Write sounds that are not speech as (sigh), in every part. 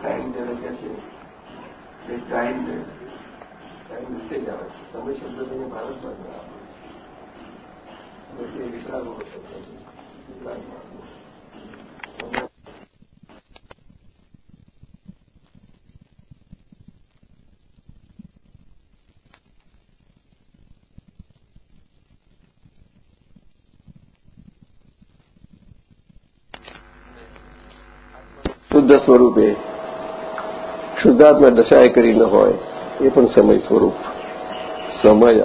Time જેને કહે છે, એ ટાઈમ ટાઈમ વિશે જ આવે છે. સમય શબ્દ તેને ભારતમાં જ આવે છે. વિકરાળો શબ્દ છે. શુદ્ધ સ્વરૂપે શુદ્ધાત્મા દશાએ કરી ન હોય, એ પણ સમય સ્વરૂપ. સમય.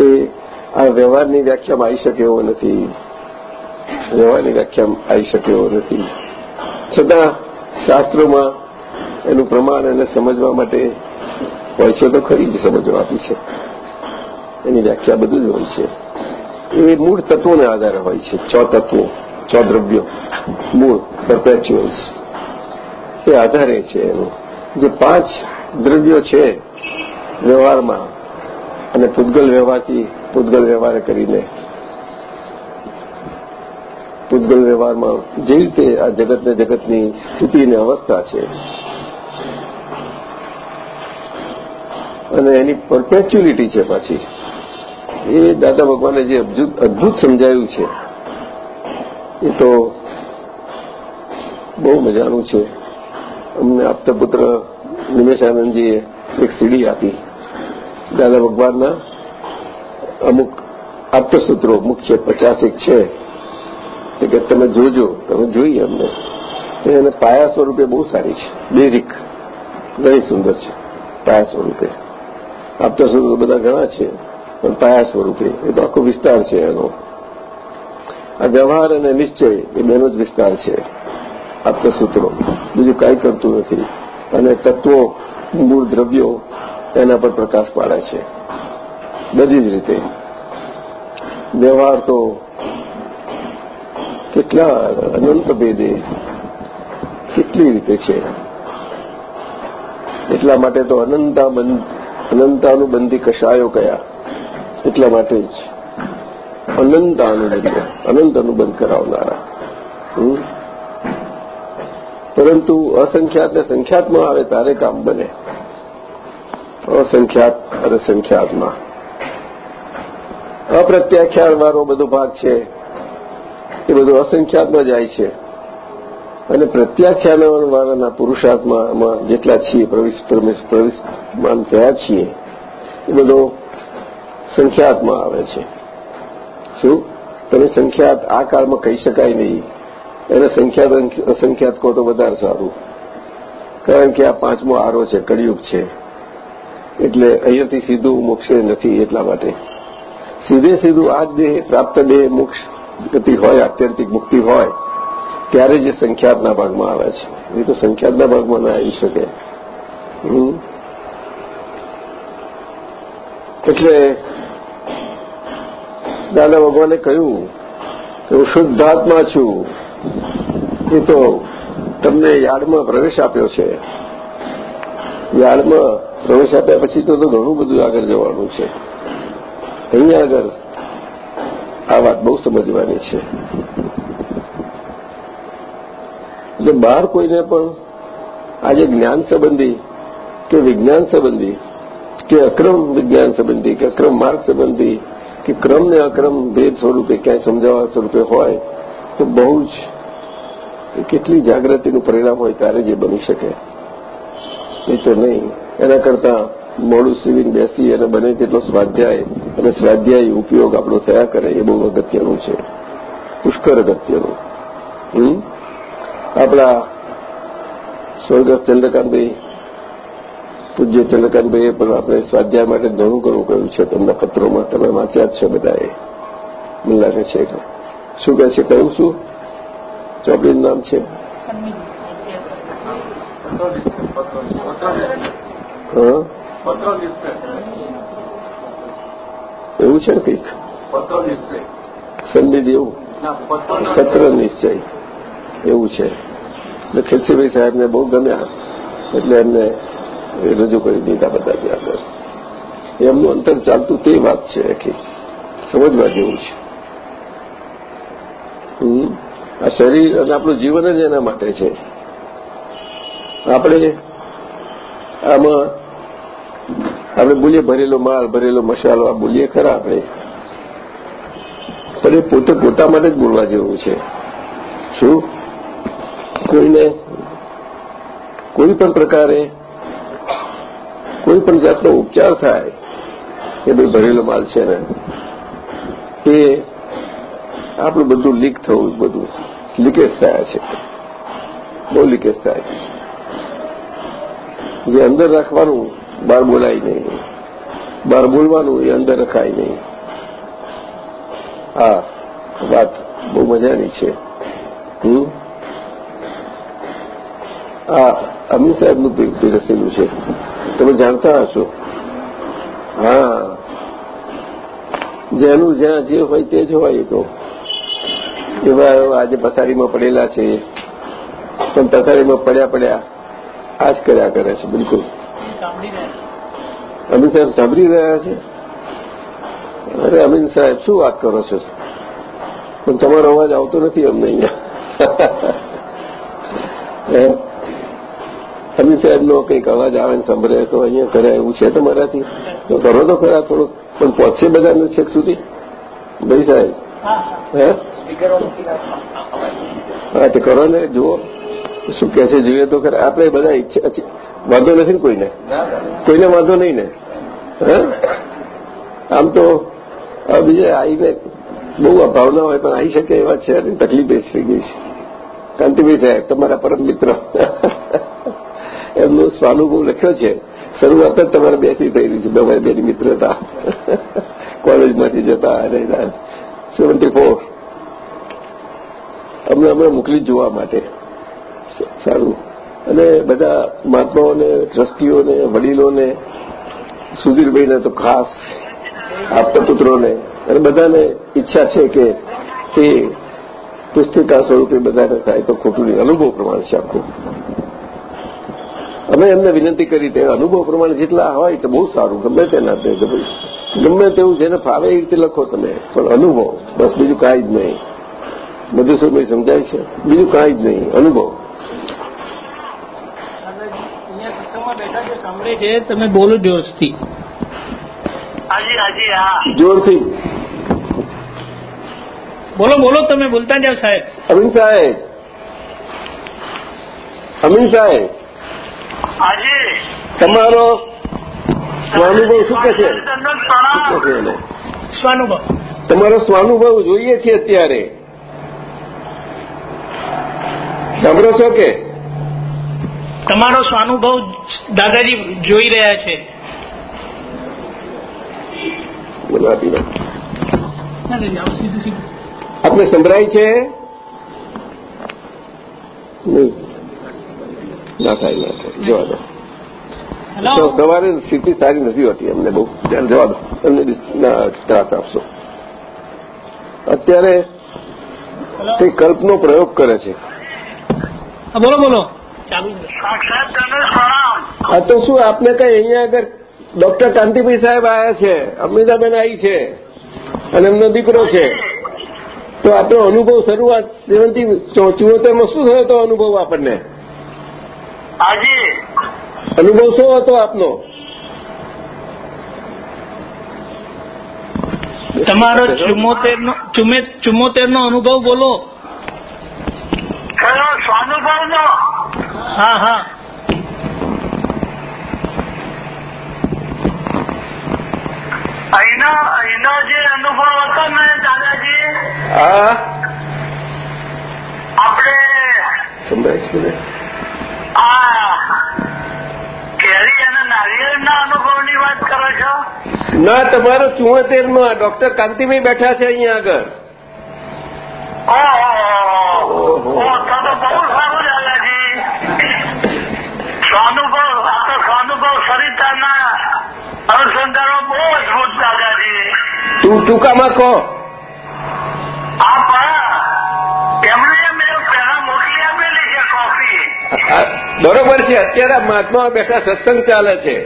એ આ વ્યવહારની વ્યાખ્યામાં આવી શકે એવો નથી. વ્યવહારની વ્યાખ્યામાં આવી શકે એવો નથી. છતાં શાસ્ત્રોમાં એનું પ્રમાણ એને સમજવા માટે હોય છે તો ખરી જ સમજવા આપી છે. એની વ્યાખ્યા બધું જ હોય છે. એ મૂળ તત્વોને આધારે હોય છે. છ તત્વો, છ દ્રવ્યો. મૂળ પરપેચ્યુઅલ્સ એ આધારે છે જે પાંચ દ્રવ્યો છે વ્યવહારમાં, અને પૂતગલ વ્યવહારથી પૂતગલ વ્યવહાર કરીને, પૂતગલ વ્યવહારમાં જે રીતે આ જગતને જગતની સ્થિતિ અને અવસ્થા છે, અને એની પરપેચ્યુલિટી છે પાછી. એ દાદા ભગવાને જે અદભુત સમજાયું છે, એ તો બહુ મજાનું છે. અમને આપતા પુત્ર નિમેશાનંદજીએ એક સીડી આપી. દાદા ભગવાનના અમુક આપતસૂત્રો, મુખ્ય પચાસેક છે કે તમે જોજો, તમે જોઈએ અમને. એને પાયા સ્વરૂપે બહુ સારી છે, બેઝિક, ઘણી સુંદર છે, પાયા સ્વરૂપે. આપતસૂત્રો બધા ઘણા છે, પણ પાયા સ્વરૂપે, એ તો આખો વિસ્તાર છે એનો. આ વ્યવહાર અને નિશ્ચય, એ બેનો જ વિસ્તાર છે. આપતસૂત્રો બીજું કાંઈ કરતું નથી. અને તત્વો, મૂળ દ્રવ્યો એના પર પ્રકાશ પાડે છે. બધી જ રીતે. વ્યવહાર તો કેટલા અનંત ભેદે કેટલી રીતે છે. એટલા માટે તો અનંતા અનંતાનુબંધી કશાયો કયા. એટલા માટે જ. અનંત અનંત અનુબંધ કરાવનારા. પરંતુ અસંખ્યાત ને સંખ્યાતમાં આવે તારે કામ બને. અસંખ્યાત અને સંખ્યાતમાં. અપ્રત્યાખ્યાનવાળો બધો ભાગ છે. એ બધો અસંખ્યાતમાં જાય છે. અને પ્રત્યાખ્યાન વાળાના પુરુષાર્થમાં જેટલા છીએ પ્રવેશમાન થયા છીએ, એ બધો સંખ્યાતમાં આવે છે. શું? તમે સંખ્યાત આ કાળમાં કહી શકાય નહીં. એને સંખ્યાત અસંખ્યાત કહો તો વધારે સારું. કારણ કે આ પાંચમો આરો છે, કળિયુગ છે. એટલે અહીંયાથી સીધું મોક્ષે નથી એટલા માટે. સીધે સીધું આ દેહ, પ્રાપ્ત દેહ મોક્ષ ગતિ હોય, આત્યંતિક મુક્તિ હોય, ત્યારે જે સંખ્યાતના ભાગમાં આવે છે. એ તો સંખ્યાતના ભાગમાં ના આવી શકે. એટલે દાદા ભગવાને કહ્યું કે હું શુદ્ધાત્મા છું. એ તો તમને યાર્ડમાં પ્રવેશ આપ્યો છે. યાર્ડમાં પ્રવેશ આપ્યા પછી તો ઘણું બધું આગળ જવાનું છે. અહીંયા આગળ આ વાત બહુ સમજવાની છે. એટલે બહાર કોઈને પણ આજે જ્ઞાન સંબંધી કે વિજ્ઞાન સંબંધી કે અક્રમ વિજ્ઞાન સંબંધી કે અક્રમ માર્ગ સંબંધી કે ક્રમ ને અક્રમ ભેદ સ્વરૂપે ક્યાંય સમજાવવા સ્વરૂપે હોય તો બહુ જ કેટલી જાગૃતિનું પરિણામ હોય ત્યારે જે બની શકે. એ તો નહીં. એના કરતા મોડું સીવીને બેસી અને બને તેટલો સ્વાધ્યાય અને સ્વાધ્યાય ઉપયોગ આપણો થયા કરે એ બહુ અગત્યનું છે. પુષ્કર અગત્યનું. આપણા સ્વર્ગસ્થ ચંદ્રકાંતભાઈ, પૂજ્ય ચંદ્રકાંતભાઈએ પણ આપણે સ્વાધ્યાય માટે ઘણું ઘણું કહ્યું છે તેમના પત્રોમાં. તમે વાંચ્યા જ છે બધાએ. મને લાગે છે શું કહે છે? કહ્યું શું? ચોપડીનું નામ છે એવું છે ને કંઈક સંદિધ એવું પત્ર નિશ્ચય એવું છે એટલે ખીલસીભાઈ સાહેબને બહુ ગમ્યા એટલે એમને રજૂ કરી દીધા બધા ત્યાં આગળ એમનું અંતર ચાલતું તે વાત છે આખી સમજવા જેવું છે આ શરીર અને આપણું જીવન જ એના માટે છે. આપણે આમાં આપણે બોલીએ ભરેલો માલ, ભરેલો મસાલો, આ બોલીએ ખરા આપણે. પણ એ પોતે પોતા માટે જ બોલવા જેવું છે. શું? કોઈને, કોઈ પણ પ્રકારે, કોઈ પણ જાતનો ઉપચાર થાય, એ ભાઈ ભરેલો માલ છે ને, એ આપણું બધું લીક થવું બધું. લીકેજ થયા છે બહુ લીકેજ થાય જે અંદર રાખવાનું બહાર બોલાય નહીં બહાર બોલવાનું એ અંદર રખાય નહીં હા વાત બહુ મજાની છે હમ આ અમીર સાહેબનું પીરસેલું છે તમે જાણતા હશો હા જેનું જ્યાં જે હોય તે જ હોય તો એવા આજે પથારીમાં પડેલા છે. પણ પથારીમાં પડ્યા પડ્યા આ જ કર્યા કરે છે બિલકુલ. અમીન સાહેબ સાંભળી રહ્યા છે? અરે અમીન સાહેબ શું વાત કરો છો? પણ તમારો અવાજ આવતો નથી અમને અહીંયા. (laughs) અમીન સાહેબનો કંઈક અવાજ આવે ને સાંભળે તો અહીંયા કરે એવું છે તમારાથી? તો કરો તો ખરા થોડુંક પણ પહોંચશે બધાને છેક સુધી? ભાઈ સાહેબ? હે? હા, તે કરો ને જુઓ. શું કે છે, જોઈએ તો ખરે. આપણે બધા ઈચ્છા વાંધો નથી ને કોઈને? કોઈને વાંધો નહીં ને? આમ તો બીજે આવીને બહુ અભાવના હોય, પણ આવી શકે એવા છે તકલીફ એ થઈ ગઈ છે. કાંતિભાઈ સાહેબ, તમારા પરમ મિત્ર. એમનો સ્વાનુભવ લખ્યો છે. શરૂઆત જ તમારે બેથી થઈ રહી છે. તમારે બેની મિત્રતા. કોલેજમાંથી જતા અને સેવન્ટી ફોર અમને હમણાં મોકલી જોવા માટે. સારું. અને બધા મહાત્માઓને, ટ્રસ્ટીઓને, વડીલોને, સુધીરભાઈને તો ખાસ આપતા પુત્રોને અને બધાને ઈચ્છા છે કે એ પુસ્તિકા સ્વરૂપે બધાને થાય તો ખોટું નહીં. અનુભવ પ્રમાણે છે આખું. અમે એમને વિનંતી કરી તે અનુભવ પ્રમાણે જેટલા હોય તો બહુ સારું. ગમે તેના તે ગમે તેવું જેને ફાવે એ રીતે લખો તમે. પણ અનુભવ. બસ બીજું કાંઈ જ નહીં. બધું સમય સમજાય છે? બીજું કાંઈ જ નહીં. અનુભવ. સાંભળે છે તમે બોલો જોશથી. હાજી હાજી હા. જોરથી. બોલો બોલો તમે બોલતા જાઓ સાહેબ. અમીન સાહેબ. અમીન સાહેબ. તમારો સ્વાનુભવ શું કે છે? શું? સ્વાનુભવ. તમારો સ્વાનુભવ જોઈએ છે અત્યારે. સાંભળો છો કે? તમારો સ્વાનુભવ દાદાજી જોઈ રહ્યા છે. આપને સંભળાય છે? ના થાય ના થાય. જવા દો. તો સવારે સ્થિતિ સારી નથી હોતી અમને બહુ. ધ્યાન જવા દો. તમને ત્રાસ આપશો. અત્યારે તે કલ્પનો પ્રયોગ કરે છે. બોલો બોલો. તો શું આપને કઈ અહીંયા આગળ ડોક્ટર કાંતિભાઈ સાહેબ આવ્યા છે અમિતાબેન આવી છે અને એમનો દીકરો છે. તો આપણો અનુભવ શરૂઆત સેવન્ટી ચુવોતેરમાં શું થયો હતો અનુભવ આપણને? અનુભવ શું હતો આપનો? તમારો ચુમ્મોતેર નો ચુમ્મોતેર નો અનુભવ બોલો. કયો સ્વાનુભવ નો હા હા. અહીંનો અહીંનો જે અનુભવ હતો ને દાદાજી? હા. આપણે સંભળાય છે ને? આ કેરી અને નારિયેળના અનુભવની વાત કરો છો? ના તમારો ચુવોતેરમાં ડોક્ટર કાંતિભાઈ બેઠા છે અહીંયા આગળ. બહુ સારું દાદાજી સ્વાનુભવ આ તો સ્વાનુભવ સરિતાના અનુસંધાનો બહુ અદભુત દાદાજી તું ટૂંકામાં કહો. બરોબર છે અત્યારે મહાત્મા બેઠા સત્સંગ ચાલે છે.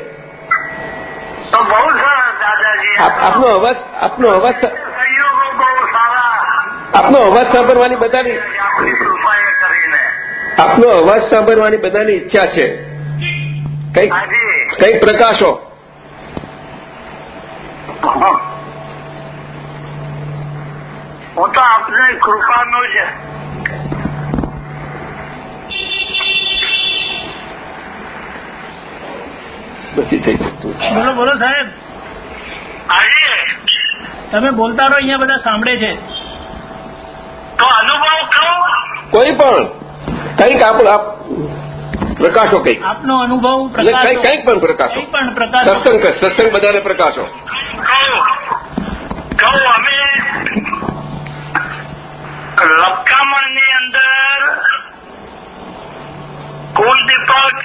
તો બહુ સરસ દાદાજી. આપ- આપનો અવાજ આપનો અવાજ આપનો અવાજ સાંભળવાની બધાની આપનો અવાજ સાંભળવાની બધાની ઈચ્છા છે. કઈ કઈ પ્રકાશો. હું તો આપની કૃપાનો છે નથી થઈ શકતું બોલો બોલો સાહેબ. હાજી તમે બોલતા રહો અહીંયા બધા સાંભળે છે. કોઈ પણ કંઈક આપણે પ્રકાશો કંઈક. આપનો અનુભવ. કંઈક કંઈક પણ પ્રકાશો. પણ પ્રકાશો. સત્સંગ સત્સંગ બધાને પ્રકાશો. અમે લપકામણની અંદર કુલદીપક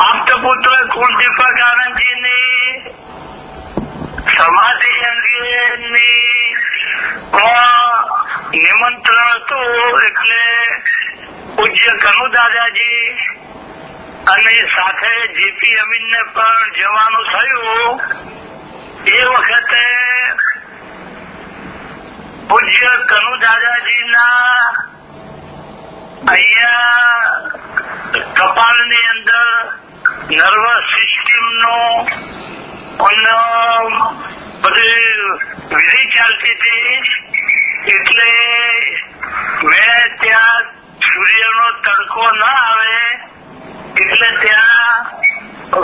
આપતપુત્ર કુલદીપક આનંદજીની સમાધિ અંગેની નિમંત્રણ હતું એટલે પૂજ્ય કનુ દાદાજી અને સાથે જીપી અમીનને પણ જવાનું થયું. એ વખતે પૂજ્ય કનુ દાદાજીના અહીંયા કપાળની અંદર નર્વસ સિસ્ટમનો બધી વિધિ ચાલતી હતી. એટલે મેં ત્યાં સૂર્યનો તડકો ના આવે, એટલે ત્યાં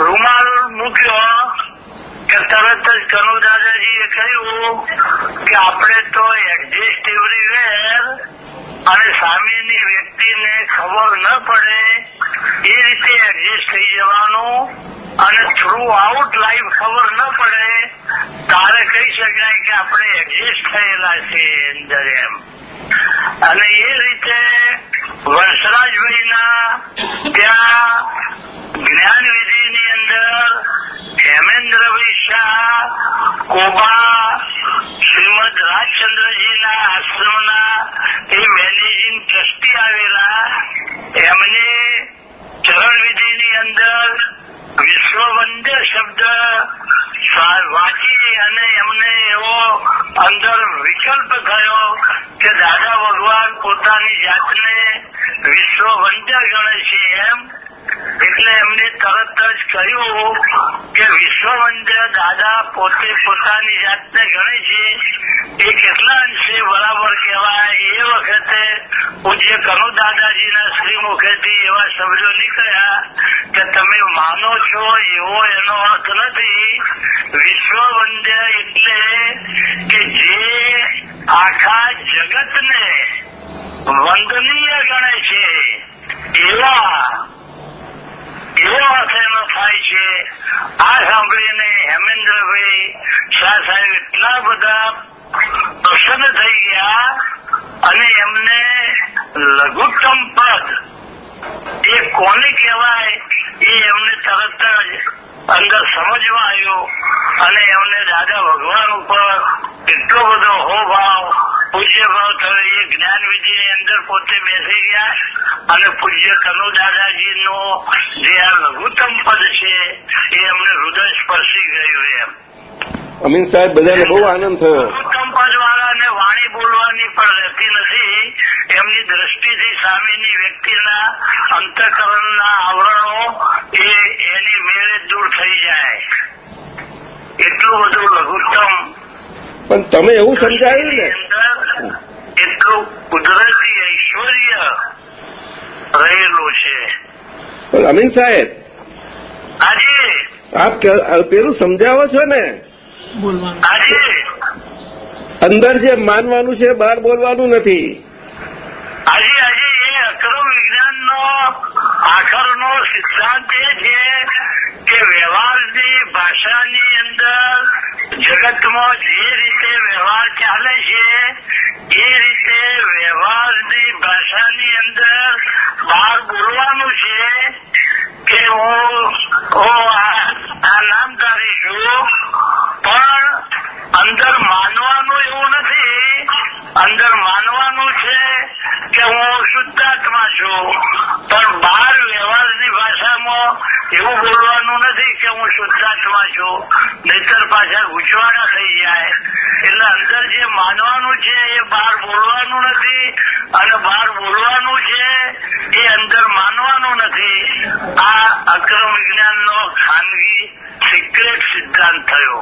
રૂમાલ મૂક્યો. કે તરત જ કનુ દાદાજીએ કહ્યું કે આપણે તો એડજસ્ટ એવરીવેર અને સામેની વ્યક્તિને ખબર ન પડે, એ રીતે એડજસ્ટ થઈ જવાનું અને થ્રુ આઉટ લાઈફ ખબર ન પડે, તારે કહી શકાય કે આપણે એડજસ્ટ થયેલા છે અંદર એમ. અને એ રીતે વંશરાજભાઈના ત્યાં જ્ઞાન વિધિની અંદર હેમેન્દ્રભાઈ શાહ, કોબા, શ્રીમદ રાજચંદ્રજીના આશ્રમના એ મેનેજિંગ ટ્રસ્ટી આવેલા. એમને ચરણ વિધિની અંદર વિશ્વવંદ્ય શબ્દ વાંચી અને એમને એવો અંદર વિકલ્પ થયો કે દાદા ભગવાન પોતાની જાતને વિશ્વવંદ્ય ગણે છે એમ એટલે એમને તરત જ કહ્યું કે વિશ્વમંદિર દાદા પોતે પોતાની જાતને ગણે છે. એ કેટલા અંશે બરાબર કહેવાય? એ વખતે પૂજ્ય કનુ દાદાજીના શ્રીમુખેથી એવા શબ્દો નીકળ્યા કે તમે માનો છો એવો એનો અર્થ નથી. વિશ્વમંદિર એટલે કે જે આખા જગતને વંદનીય ગણે છે. એવા એવો અર્થ થાય છે. આ સાંભળીને હેમેન્દ્રભાઈ શાહ સાહેબ એટલા બધા પ્રસન્ન થઈ ગયા અને એમને લઘુત્તમ પદ એ કોને કહેવાય? એ એમને તરત જ અંદર સમજવા આવ્યો અને એમને દાદા ભગવાન ઉપર એટલો બધો હોભાવ પૂજ્ય ભાવ થયો. એ જ્ઞાન વિધિની અંદર પોતે બેસી ગયા અને પૂજ્ય કનુ દાદાજીનો જે આ લઘુત્તમ પદ છે, એ એમને હૃદય સ્પર્શી ગયું એમ. અમીન સાહેબ બધાને બહુ આનંદ થયો. કંપાસવાળાને વાણી બોલવાની પણ રહેતી નથી. એમની દ્રષ્ટિથી સામેની વ્યક્તિના અંતઃકરણના આવરણો એ એની મેળે દૂર થઈ જાય. એટલું બધું લઘુત્તમ પણ તમે એવું સમજાયું ને. અંદર એટલું કુદરતી ઐશ્વર્ય રહેલું છે. અમીન સાહેબ આજે આપ પેલું સમજાવો છો ને? અંદર જે માનવાનું છે બહાર બોલવાનું નથી. આજે આજે એ અક્રમ વિજ્ઞાનનો આખરનો સિદ્ધાંત એ છે કે વ્યવહારની ભાષાની અંદર જગતમાં જે રીતે વ્યવહાર ચાલે છે એ રીતે વ્યવહારની ભાષાની અંદર બહાર બોલવાનું છે કે હું હું આ આ નામધારી છું પણ અંદર માનવાનું એવું નથી અંદર માનવાનું છે કે હું શુદ્ધાત્મા છું. પણ બહાર વ્યવહારની ભાષામાં એવું બોલવાનું નથી કે હું શુદ્ધાત્મા છું. નહીતર પાછા ગુચવાડા થઈ જાય. એટલે અંદર જે માનવાનું છે એ બહાર બોલવાનું નથી. અને બહાર બોલવાનું છે એ અંદર માનવાનું નથી. આ અક્રમ વિજ્ઞાનનો ખાનગી સિક્રેટ સિદ્ધાંત થયો.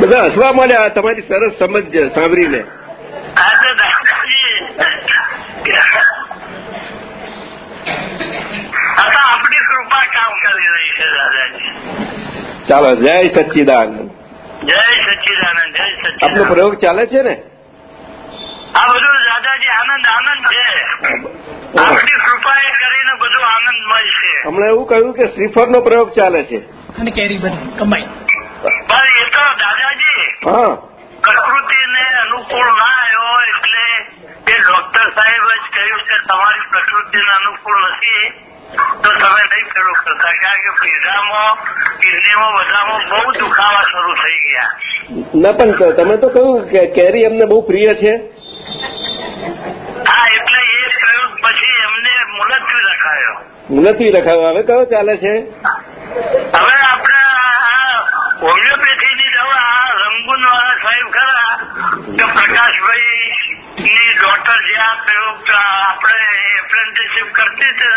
બધા હસવા માંડ્યા. તમારી સરસ સમજ સાંભળીને. આ તો દાદાજી આપણી કૃપા કામ કરી રહી છે દાદાજી. ચાલો જય સચ્ચિદાનંદ. જય સચ્ચિદાનંદ જય આપનો સચ્ચિદાનંદ પ્રયોગ ચાલે છે ને? આ બધું દાદાજી આનંદ આનંદ છે. આપણી કૃપા એ કરીને બધું આનંદમય છે. હમણાં એવું કહ્યું કે શ્રીફળનો પ્રયોગ ચાલે છે. અને કેરી બધી કમાઈ. પણ એ તો દાદાજી હા. પ્રકૃતિને અનુકૂળ ના આવ્યો એટલે એ ડોક્ટર સાહેબ જ કહ્યું કે તમારી પ્રકૃતિને અનુકૂળ નથી તો તમે નહીં પેલું કરતા. કારણ કે પીઝામાં કિડનીમાં બધામાં બહુ દુખાવા શરૂ થઈ ગયા. ના પણ તમે તો કહ્યું કે કેરી એમને બહુ પ્રિય છે. હા એટલે એ પ્રયોગ પછી એમને મુલતવી રખાયો. મુલતવી રખાયો. હવે કયો ચાલે છે? હવે આપણે આ હોમિયોપેથીની દવા આ રંગુન વાળા સાહેબ ખરા કે પ્રકાશભાઈ ની ડોટર જે આ પ્રયોગ આપણે એપ્રેન્ટિસશીપ કરતી હતી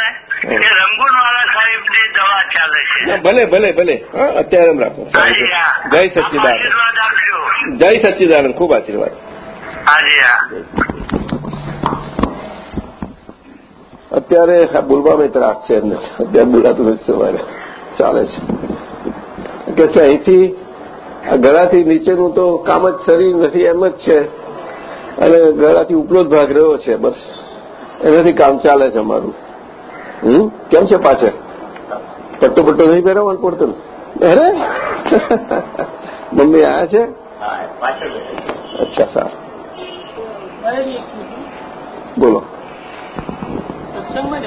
ને એ રંગુન વાળા સાહેબની દવા ચાલે છે. ભલે ભલે ભલે. અત્યારે રાખો. જય સચ્ચિદાનંદ જય સચ્ચિદાનંદ ખૂબ આશીર્વાદ. હાજી અત્યારે આ બોલવામાં ત્રાસ છે એમને. અત્યારે બોલાતું નથી સવારે. ચાલે છે. કે છે અહીંથી ગળાથી નીચેનું તો કામ જ શરીર નથી એમ જ છે. અને ગળાથી ઉપલો જ ભાગ રહ્યો છે બસ. એનાથી કામ ચાલે છે અમારું. હમ? કેમ છે પાછળ? પટ્ટો પટ્ટો નહીં પહેરવાનું પડતું અરે! (laughs) મમ્મી આયા છે. અચ્છા સારું. બોલો. સત્સંગમાં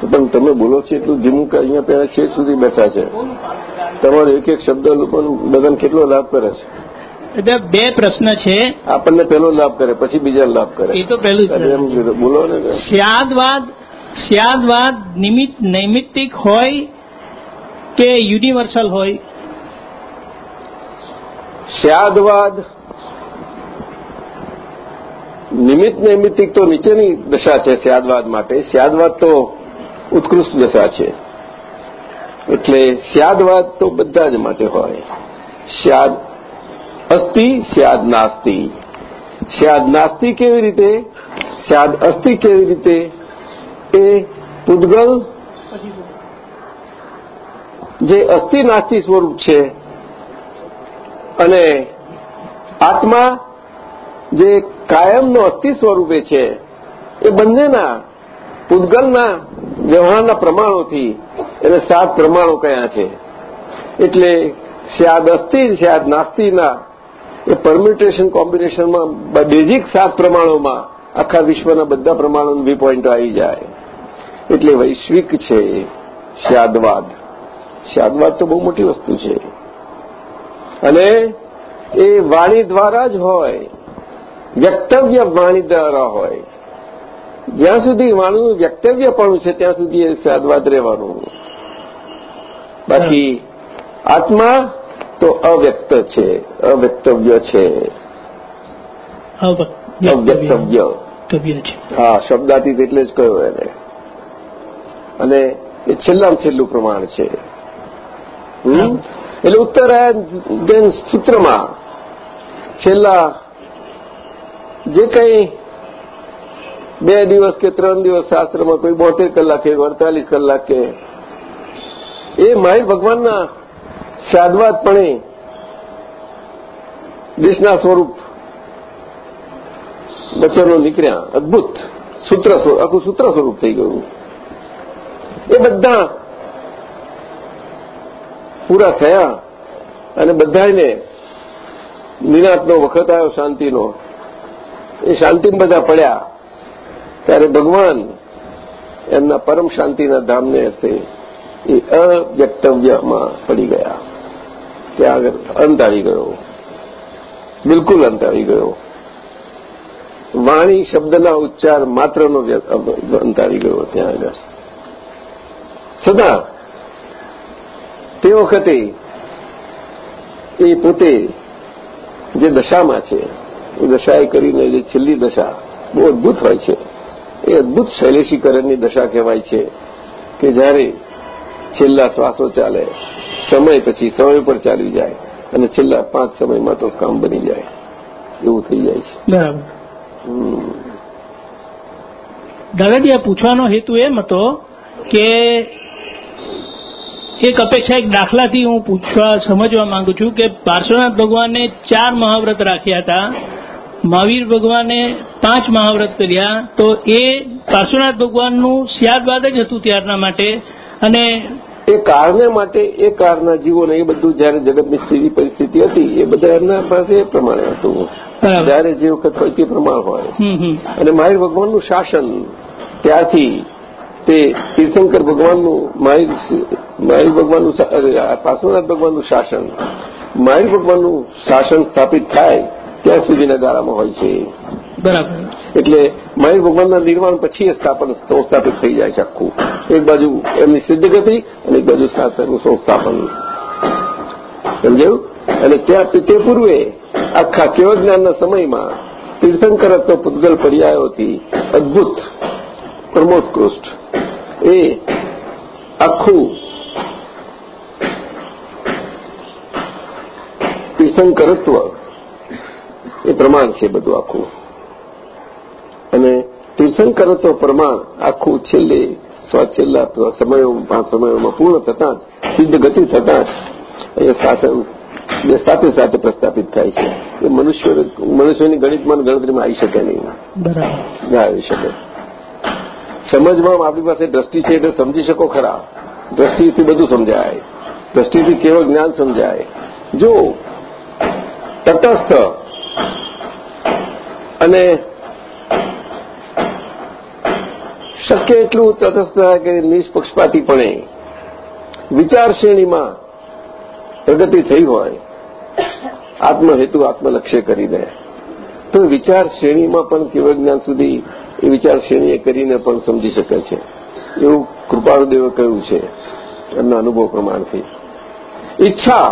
પણ તમે બોલો છો એટલું ધીમું કે અહીંયા પેલા છેક સુધી બેઠા છે? તમારો એક એક શબ્દ લોકોને બધાને કેટલો લાભ કરે છે? એટલે બે પ્રશ્ન છે. આપણને પેલો લાભ કરે પછી બીજા લાભ કરે. એ તો પહેલું કીધું, બોલો ને. સ્યાદવાદ સ્યાદવાદ નિમિત્ત નૈમિત્તિક હોય કે યુનિવર્સલ હોય? સ્યાદવાદ નિમિત્ત નૈમિત્તિક તો નીચેની દશા છે સ્યાદવાદ માટે. સ્યાદવાદ તો ઉત્કૃષ્ટ દશા છે. એટલે સ્યાદવાદ તો બધા જ માટે હોય. સ્યાદ અસ્થિ સ્યાદ નાસ્તિ. સ્યાદ નાસ્તિ કેવી રીતે? સ્યાદ અસ્થિ કેવી રીતે? એ પૂદગલ જે અસ્થિ નાસ્તિ સ્વરૂપ છે અને આત્મા જે કાયમનો અસ્થિ સ્વરૂપે છે, એ બંનેના પૂદગલના વ્યવહારના પ્રમાણોથી એને સાત પ્રમાણો કયા છે. એટલે સ્યાદ અસ્થિ સ્યાદ નાસ્તિના એ પરમ્યુટેશન કોમ્બિનેશનમાં બેઝિક સાત પ્રમાણોમાં આખા વિશ્વના બધા પ્રમાણોનું વી પોઈન્ટો આવી જાય. એટલે વૈશ્વિક છે સ્યાદવાદ સ્યાદવાદ તો બહુ મોટી વસ્તુ છે. અને એ વાણી દ્વારા જ હોય. વ્યક્તવ્ય વાણી દ્વારા હોય. જ્યાં સુધી વાણીનું વ્યક્તવ્યપણું છે ત્યાં સુધી એ સ્વાદવાદ રહેવાનું. બાકી આત્મા તો અવ્યક્ત છે અવ્યક્તવ્ય છે. અવ્યક્તવ્ય. હા શબ્દાતીત એટલે જ કહ્યું એને. અને એ છેલ્લામાં છેલ્લું પ્રમાણ છે? એટલે ઉત્તરાયણ સૂત્રમાં છેલ્લા જે કંઈ બે દિવસ કે ત્રણ દિવસ શાસ્ત્રમાં કોઈ બોતેર કલાકે અડતાલીસ કલાકે એ માહિર ભગવાનના સાદવાદપણે દેશના સ્વરૂપ વચનો નીકળ્યા. અદભુત સૂત્ર આખું સૂત્ર સ્વરૂપ થઈ ગયું. એ બધા પૂરા થયા અને બધાને નિરાતનો વખત આવ્યો, શાંતિનો. એ શાંતિમાં બધા પડ્યા. ત્યારે ભગવાન એમના પરમ શાંતિના ધામને હશે એ અવ્યક્તવ્યમાં પડી ગયા. ત્યાં આગળ અંત આવી ગયો. બિલકુલ અંત આવી ગયો. વાણી શબ્દના ઉચ્ચાર માત્રનો અંત આવી ગયો ત્યાં આગળ. છતાં તે વખતે એ પોતે જે દશામાં છે એ દશાએ કરીને જે છેલ્લી દશા બહુ અદભુત હોય છે. એ અદભુત શૈલેષીકરણની દશા કહેવાય છે કે જ્યારે છેલ્લા શ્વાસો ચાલે સમય પછી સમય પર ચાલી જાય અને છેલ્લા પાંચ સમયમાં તો કામ બની જાય એવું થઈ જાય છે. બરાબર. દાદાજી આ પૂછવાનો હેતુ એમ હતો કે એક અપેક્ષા એક દાખલાથી હું પૂછવા સમજવા માંગુ છું કે પાર્શ્વનાથ ભગવાને ચાર મહાવ્રત રાખ્યા હતા. મહાવીર ભગવાને પાંચ મહાવ્રત કર્યા તો એ પાર્શ્વનાથ ભગવાનનું ત્યારબાદ જ હતું ત્યારના માટે. અને એ કારને માટે એ કારના જીવોને એ બધું જયારે જગતની સ્થિતિ પરિસ્થિતિ હતી એ બધા એમના પાસે એ પ્રમાણે હતું. જયારે જે વખત હોય તે પ્રમાણ હોય. અને મહાવીર ભગવાનનું શાસન ત્યારથી તે તીર્થંકર ભગવાનનું મહાવીર મહાવીર ભગવાનનું પાર્શ્વનાથ ભગવાનનું શાસન મહાવીર ભગવાનનું શાસન સ્થાપિત થાય ત્યાં સુધીના ગાળામાં હોય છે. બરાબર. એટલે મહેશ ભગવાનના નિર્માણ પછી સ્થાપન સંસ્થાપિત થઈ જાય છે આખું. એક બાજુ એમની સિદ્ધગતિ અને એક બાજુ શાસ્ત્રનું સંસ્થાપન. સમજાયું? અને ત્યાં તે પૂર્વે આખા કેવ જ્ઞાનના સમયમાં તીર્થંકરત્વ પૂતગલ પર્યાયોથી અદભુત. પરમોત્કૃષ્ટ. એ આખું તીર્થંકરત્વ એ પ્રમાણ છે બધું આખું. અને તીર્થંકરત્વ પ્રમાણ આખું છેલ્લે છેલ્લા સમયો પાંચ સમયોમાં પૂર્ણ થતાં જ સિદ્ધ ગતિ થતાં જ એ શાસન બે સાથે સાથે પ્રસ્થાપિત થાય છે. એ મનુષ્ય મનુષ્યની ગણિતમાં ગણતરીમાં આવી શકે નહીં. બરાબર. ના આવી શકે. સમજમાં આપણી પાસે દ્રષ્ટિ છે એટલે સમજી શકો ખરા. દ્રષ્ટિથી બધું સમજાય. દ્રષ્ટિથી કેવળ જ્ઞાન સમજાય. જો તટસ્થ અને શક્ય એટલું તટસ્થ કે નિષ્પક્ષપાતીપણે વિચાર શ્રેણીમાં પ્રગતિ થઈ હોય, આત્મહેતુ આત્મલક્ષ્ય કરીને તો વિચાર પણ કેવળ જ્ઞાન સુધી એ વિચાર કરીને પણ સમજી શકે છે. એવું કૃપાળુદેવે કહ્યું છે, એમના અનુભવ પ્રમાણથી. ઈચ્છા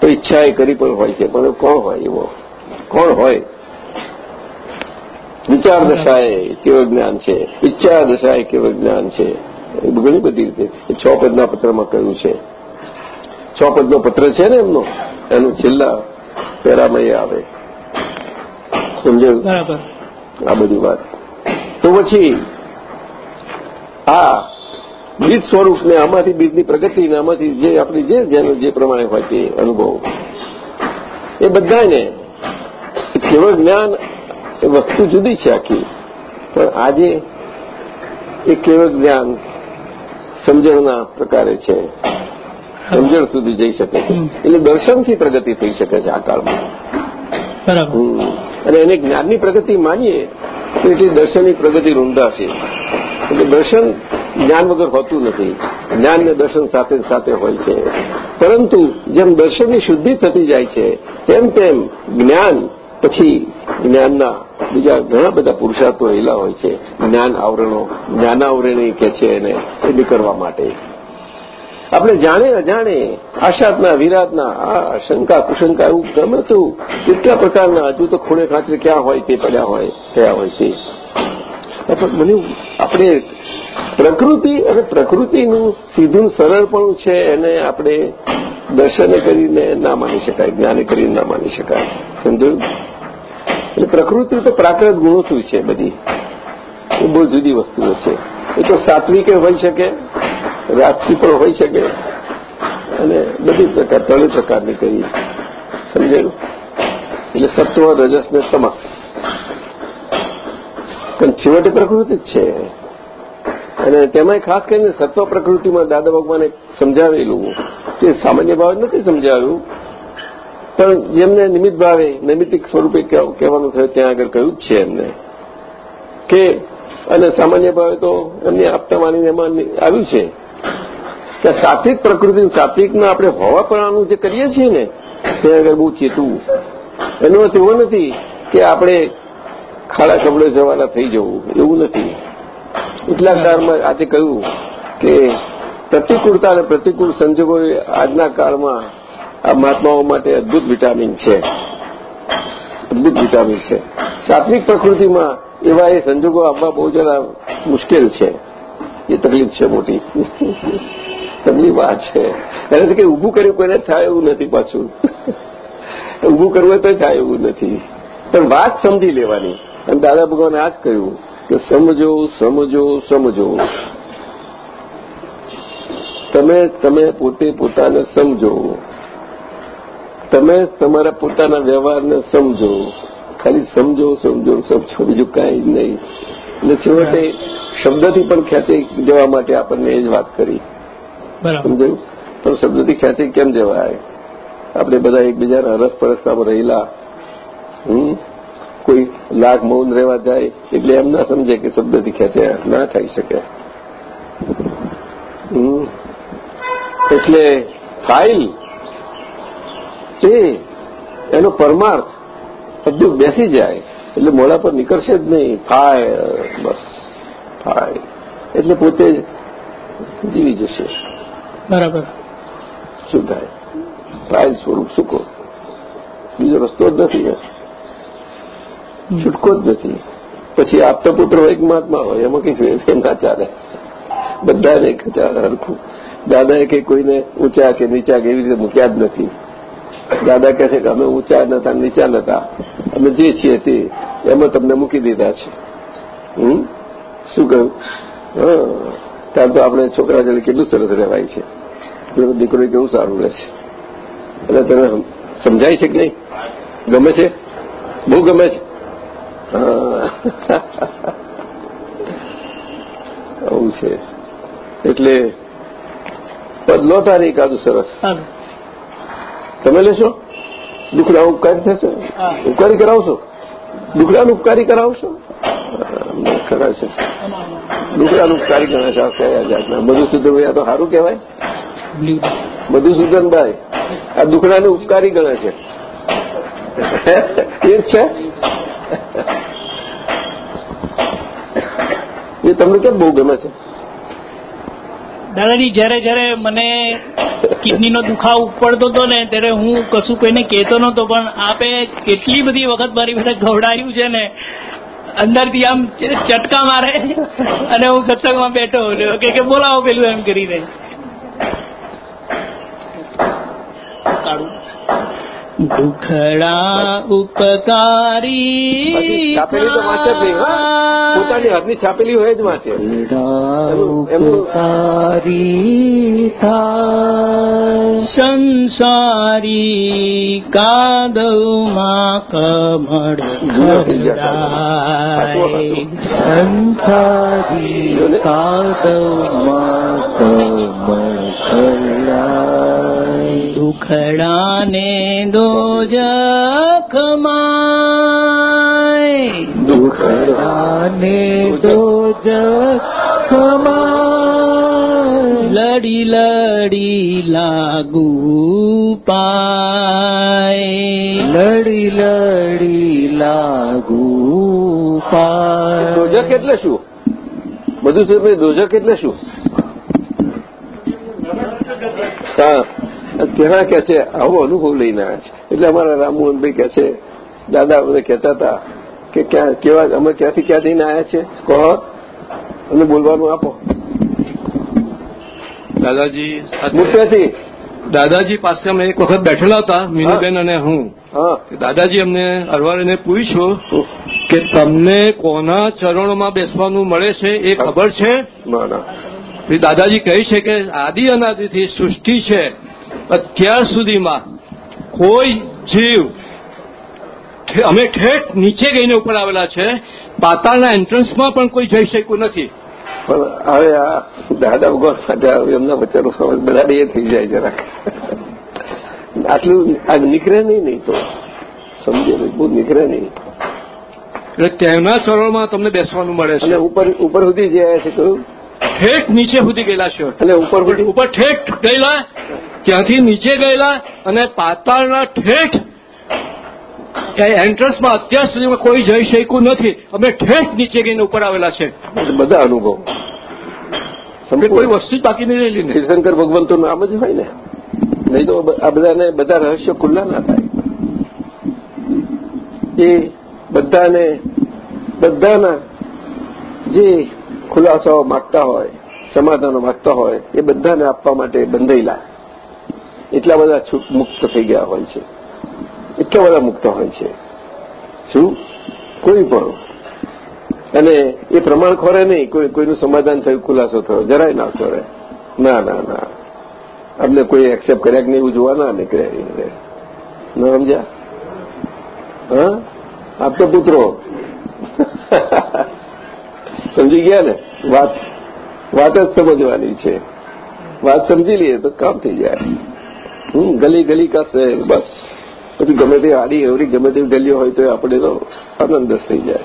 તો ઈચ્છા એ કરી પણ હોય છે, પણ કોણ હોય એવો? કોણ હોય? વિચાર દશાએ કેવું જ્ઞાન છે? ઈચ્છા દશાએ કેવું જ્ઞાન છે? એ ઘણી બધી રીતે એ છ પદના પત્રમાં કહ્યું છે. છ પદનો પત્ર છે ને એમનો? એનું છેલ્લા પેરામાં આવે. સમજાયું? બરાબર. આ બધી વાત. તો પછી આ બીજ સ્વરૂપને આમાંથી બીજની પ્રગતિ ને આમાંથી જે આપણી જે જેનું જે પ્રમાણે હોય તે અનુભવ. એ બધાને કેવળ જ્ઞાન એ વસ્તુ જુદી છે આખી. પણ આજે એ કેવળ જ્ઞાન સમજણના પ્રકારે છે. સમજણ સુધી જઈ શકે છે. એટલે દર્શનથી પ્રગતિ થઈ શકે છે આ કાળમાં. બરાબર. અને એને જ્ઞાનની પ્રગતિ માનીએ તો એટલી દર્શનની પ્રગતિ રૂંધાશે એટલે દર્શન જ્ઞાન વગર હોતું નથી. જ્ઞાન ને દર્શન સાથે સાથે હોય છે. પરંતુ જેમ દર્શનની શુદ્ધિ થતી જાય છે તેમ તેમ જ્ઞાન પછી જ્ઞાનના બીજા ઘણા બધા પુરુષાર્થો રહેલા હોય છે. જ્ઞાન આવરણો જ્ઞાનાવરણી કે છે એને એ નીકળવા માટે. આપણે જાણે અજાણે આશાતના વિરાટના આ શંકા, કુશંકા એવું ગમે તું કેટલા પ્રકારના હજુ તો ખૂણે ખાતરે ક્યાં હોય તે પડ્યા હોય, થયા હોય છે. મને આપણે પ્રકૃતિ અને પ્રકૃતિનું સીધું સરળપણું છે, એને આપણે દર્શને કરીને ના માની શકાય, જ્ઞાને કરીને ના માની શકાય. સમજ્યું એટલે પ્રકૃતિ તો પ્રાકૃત ગુણોથી છે બધી? એ બહુ જુદી વસ્તુઓ છે. એ તો સાત્વિકે હોઈ શકે રાજસી પણ હોઈ શકે, અને બધી પ્રકાર ત્રણેય પ્રકારની કરી. સમજાયું? એટલે સત્વ રજસ ને તમસ પણ છેવટે પ્રકૃતિ જ છે. અને તેમાં ખાસ કરીને સત્વ પ્રકૃતિમાં દાદા ભગવાને સમજાવેલું તે સામાન્ય ભાવે નથી સમજાવ્યું પણ જેમને નિમિત્ત ભાવે નૈમિતિક સ્વરૂપે કહેવાનું થયું, ત્યાં આગળ કહ્યું જ છે એમને. કે, અને સામાન્ય ભાવે તો એમને આપતા માનીને એમાં આવ્યું છે કે સાત્વિક પ્રકૃતિ સાત્વિકમાં આપણે હોવાપણાનું જે કરીએ છીએ ને, તે આગળ બહુ ચેતવું એનો અર્થ એવો નથી કે આપણે ખાડા કબડે જવાના થઈ જવું, એવું નથી. એટલા કાળમાં આજે કહ્યું કે પ્રતિકૂળતા અને પ્રતિકૂળ સંજોગો આજના કાળમાં આ મહાત્માઓ માટે અદભુત વિટામિન છે. અદભુત વિટામિન છે. સાત્વિક પ્રકૃતિમાં એવા એ સંજોગો આવવા બહુ જરા મુશ્કેલ છે. એ તકલીફ છે મોટી. તકલીફ આ છે. કારણ કે ઊભું કર્યું કોઈને થાય એવું નથી પાછું. ઊભું કરવું તો થાય એવું નથી. પણ વાત સમજી લેવાની. અને દાદા ભગવાને આ જ કહ્યું કે સમજો સમજો સમજો. તમે તમે પોતે પોતાને સમજો. તમે તમારા પોતાના વ્યવહારને સમજો. ખાલી સમજો સમજો સમજો બીજું કાંઈ જ નહીં. એટલે છેવટે શબ્દથી પણ ખેંચી જવા માટે આપણને એ જ વાત કરી. સમજાયું? પણ શબ્દથી ખેંચી કેમ જવાય? આપણે બધા એકબીજાના રસપરસતામાં રહેલા. હમ? કોઈ લાખ મૌન રહેવા જાય એટલે એમ ના સમજે કે શબ્દથી ખેંચ્યા ના થઈ શકે. એટલે ફાઇલ એ એનો પરમાર્થ બધું બેસી જાય એટલે મોડા પર નીકળશે જ નહીં. ફાય બસ ફાય એટલે પોતે જીવી જશે. બરાબર. શું થાય? ફાઇલ સ્વરૂપ સુકો બીજો રસ્તો જ નથી છૂટકો જ નથી. પછી આપતા પુત્ર હોય કે મહાત્મા હોય એમાં કઈ ના ચાલે. બધાને હરખું. દાદાએ કે કોઈને ઊંચા કે નીચા કે એવી રીતે મૂક્યા જ નથી. દાદા કહે છે કે અમે ઊંચા નતા, નીચા નતા. અમે જે છીએ તે, એમાં તમને મૂકી દીધા છે. હમ? શું કહ્યું? ત્યાં તો આપણે છોકરા જોડે કેટલું સરસ રહેવાય છે. દીકરો કેવું સારું રહે છે. એટલે તને સમજાય છે કે નહીં? ગમે છે? બહુ ગમે છે? આવું છે. એટલે બદલો તારી એકાદું સરસ. તમે લેશો? દુખડા ઉપકારી થશે. ઉપકારી કરાવશો? દુખડાનું ઉપકારી કરાવશો? છે. દુખડાનું ઉપકારી કરે છે આ કયા જાતના. મધુસૂદનભાઈ આ તો સારું કહેવાય. મધુસૂદનભાઈ આ દુખડાને ઉપકારી ગણે છે. એ જ છે? એ તમને કેમ બહુ ગમે છે? દાદાજી, જયારે જયારે મને કિડનીનો દુખાવો પડતો હતો ને, ત્યારે હું કશું કોઈને કહેતો નતો પણ આપે કેટલી બધી વખત મારી પાસે ગવડાયું છે ને, અંદરથી આમ ચટકા મારે અને હું સત્સંગમાં બેઠો કે કે બોલાવો પેલું એમ કરીને. દુખડા ઉપકારી છાપેલી તો વાંચે જ નહીં પોતાની હાથની છાપેલી હોય જ વાંચે. ઉપકારી સંસારી કાદવમાં કમળ સંસારી કાદવમાં કમળ ખરડાય દુખડાને દોજખમાય દુખડાને દો જખમાય લડી લડી લાગુ પાય. લડી લડી લાગુ પાય. દોજક એટલે શું? બધું છે દોજક એટલે શું? હા. તેના કે છે આવો અનુભવ લઈને આવ્યા છે. એટલે અમારા રામમોહનભાઈ કે છે દાદા અમને કહેતા હતા કે ક્યાં કેવા અમે ક્યાંથી ક્યાં જઈને આવ્યા છે? કહો અમને બોલવાનું આપો. દાદાજી મુખ્યથી દાદાજી પાસે અમે એક વખત બેઠેલા હતા મીનુબેન અને હું. હા. દાદાજી અમને અરવાળીને પૂછ્યું કે તમને કોના ચરણોમાં બેસવાનું મળે છે એ ખબર છે? દાદાજી કહે છે કે આદિ અનાદિથી સૃષ્ટિ છે. અત્યાર સુધીમાં કોઈ જીવ અમે ઠેઠ નીચે ગઈને ઉપર આવેલા છે પાતાળના એન્ટ્રન્સમાં પણ કોઈ જઈ શક્યું નથી. હવે આ દાદા ભગવાન માટે એમના વચ્ચેનો સમજ બધા એ થઈ જાય જરાક. આટલું આ નીકળે નહીં નહીં તો. સમજે બહુ નીકળે નહીં. એટલે તેમના સરળમાં તમને બેસવાનું મળે છે. ઉપર ઉપર સુધી જે આવ્યા છે કહ્યું ઠેઠ નીચે સુધી ગયેલા છે. અને ઉપર ઉપર ઠેઠ ગયેલા ત્યાંથી નીચે ગયેલા અને પાતાળના ઠેઠ એન્ટ્રન્સમાં અત્યાર સુધીમાં કોઈ જઈ શક્યું નથી. અમે ઠેઠ નીચે ગઈને ઉપર આવેલા છે. બધા અનુભવ. સમજે કોઈ વસ્તુ બાકી નહીં રહેલી ને. તીર્થંકર ભગવંતોનું નામ જ હોય ને. નહીં તો આ બધાને બધા રહસ્યો ખુલ્લા ના થાય. એ બધાને બધાના જે ખુલાસાઓ માગતા હોય સમાધાનો માગતા હોય એ બધાને આપવા માટે બંધાયેલા. એટલા બધા મુક્ત થઈ ગયા હોય છે. એટલા બધા મુક્ત હોય છે. શું? કોઈ પણ. અને એ પ્રમાણ ખોરે નહીં. કોઈ કોઈનું સમાધાન થયું, ખુલાસો થયો. જરાય ના ખોરે ના ના ના. અમને કોઈ એક્સેપ્ટ કર્યા કે નહીં, એવું જોવા ના નીકળ્યા ના સમજ્યા? હા? આપ તો પુત્રો. (laughs) સમજી ગયા ને? વાત વાત જ સમજવાની છે. વાત સમજી લઈએ તો કામ થઈ જાય. ગલી ગલી કા બસ. પછી ગમે તે આડી એવડી ગમે તેવી ગલીઓ હોય તો આપણે તો આનંદ થઈ જાય.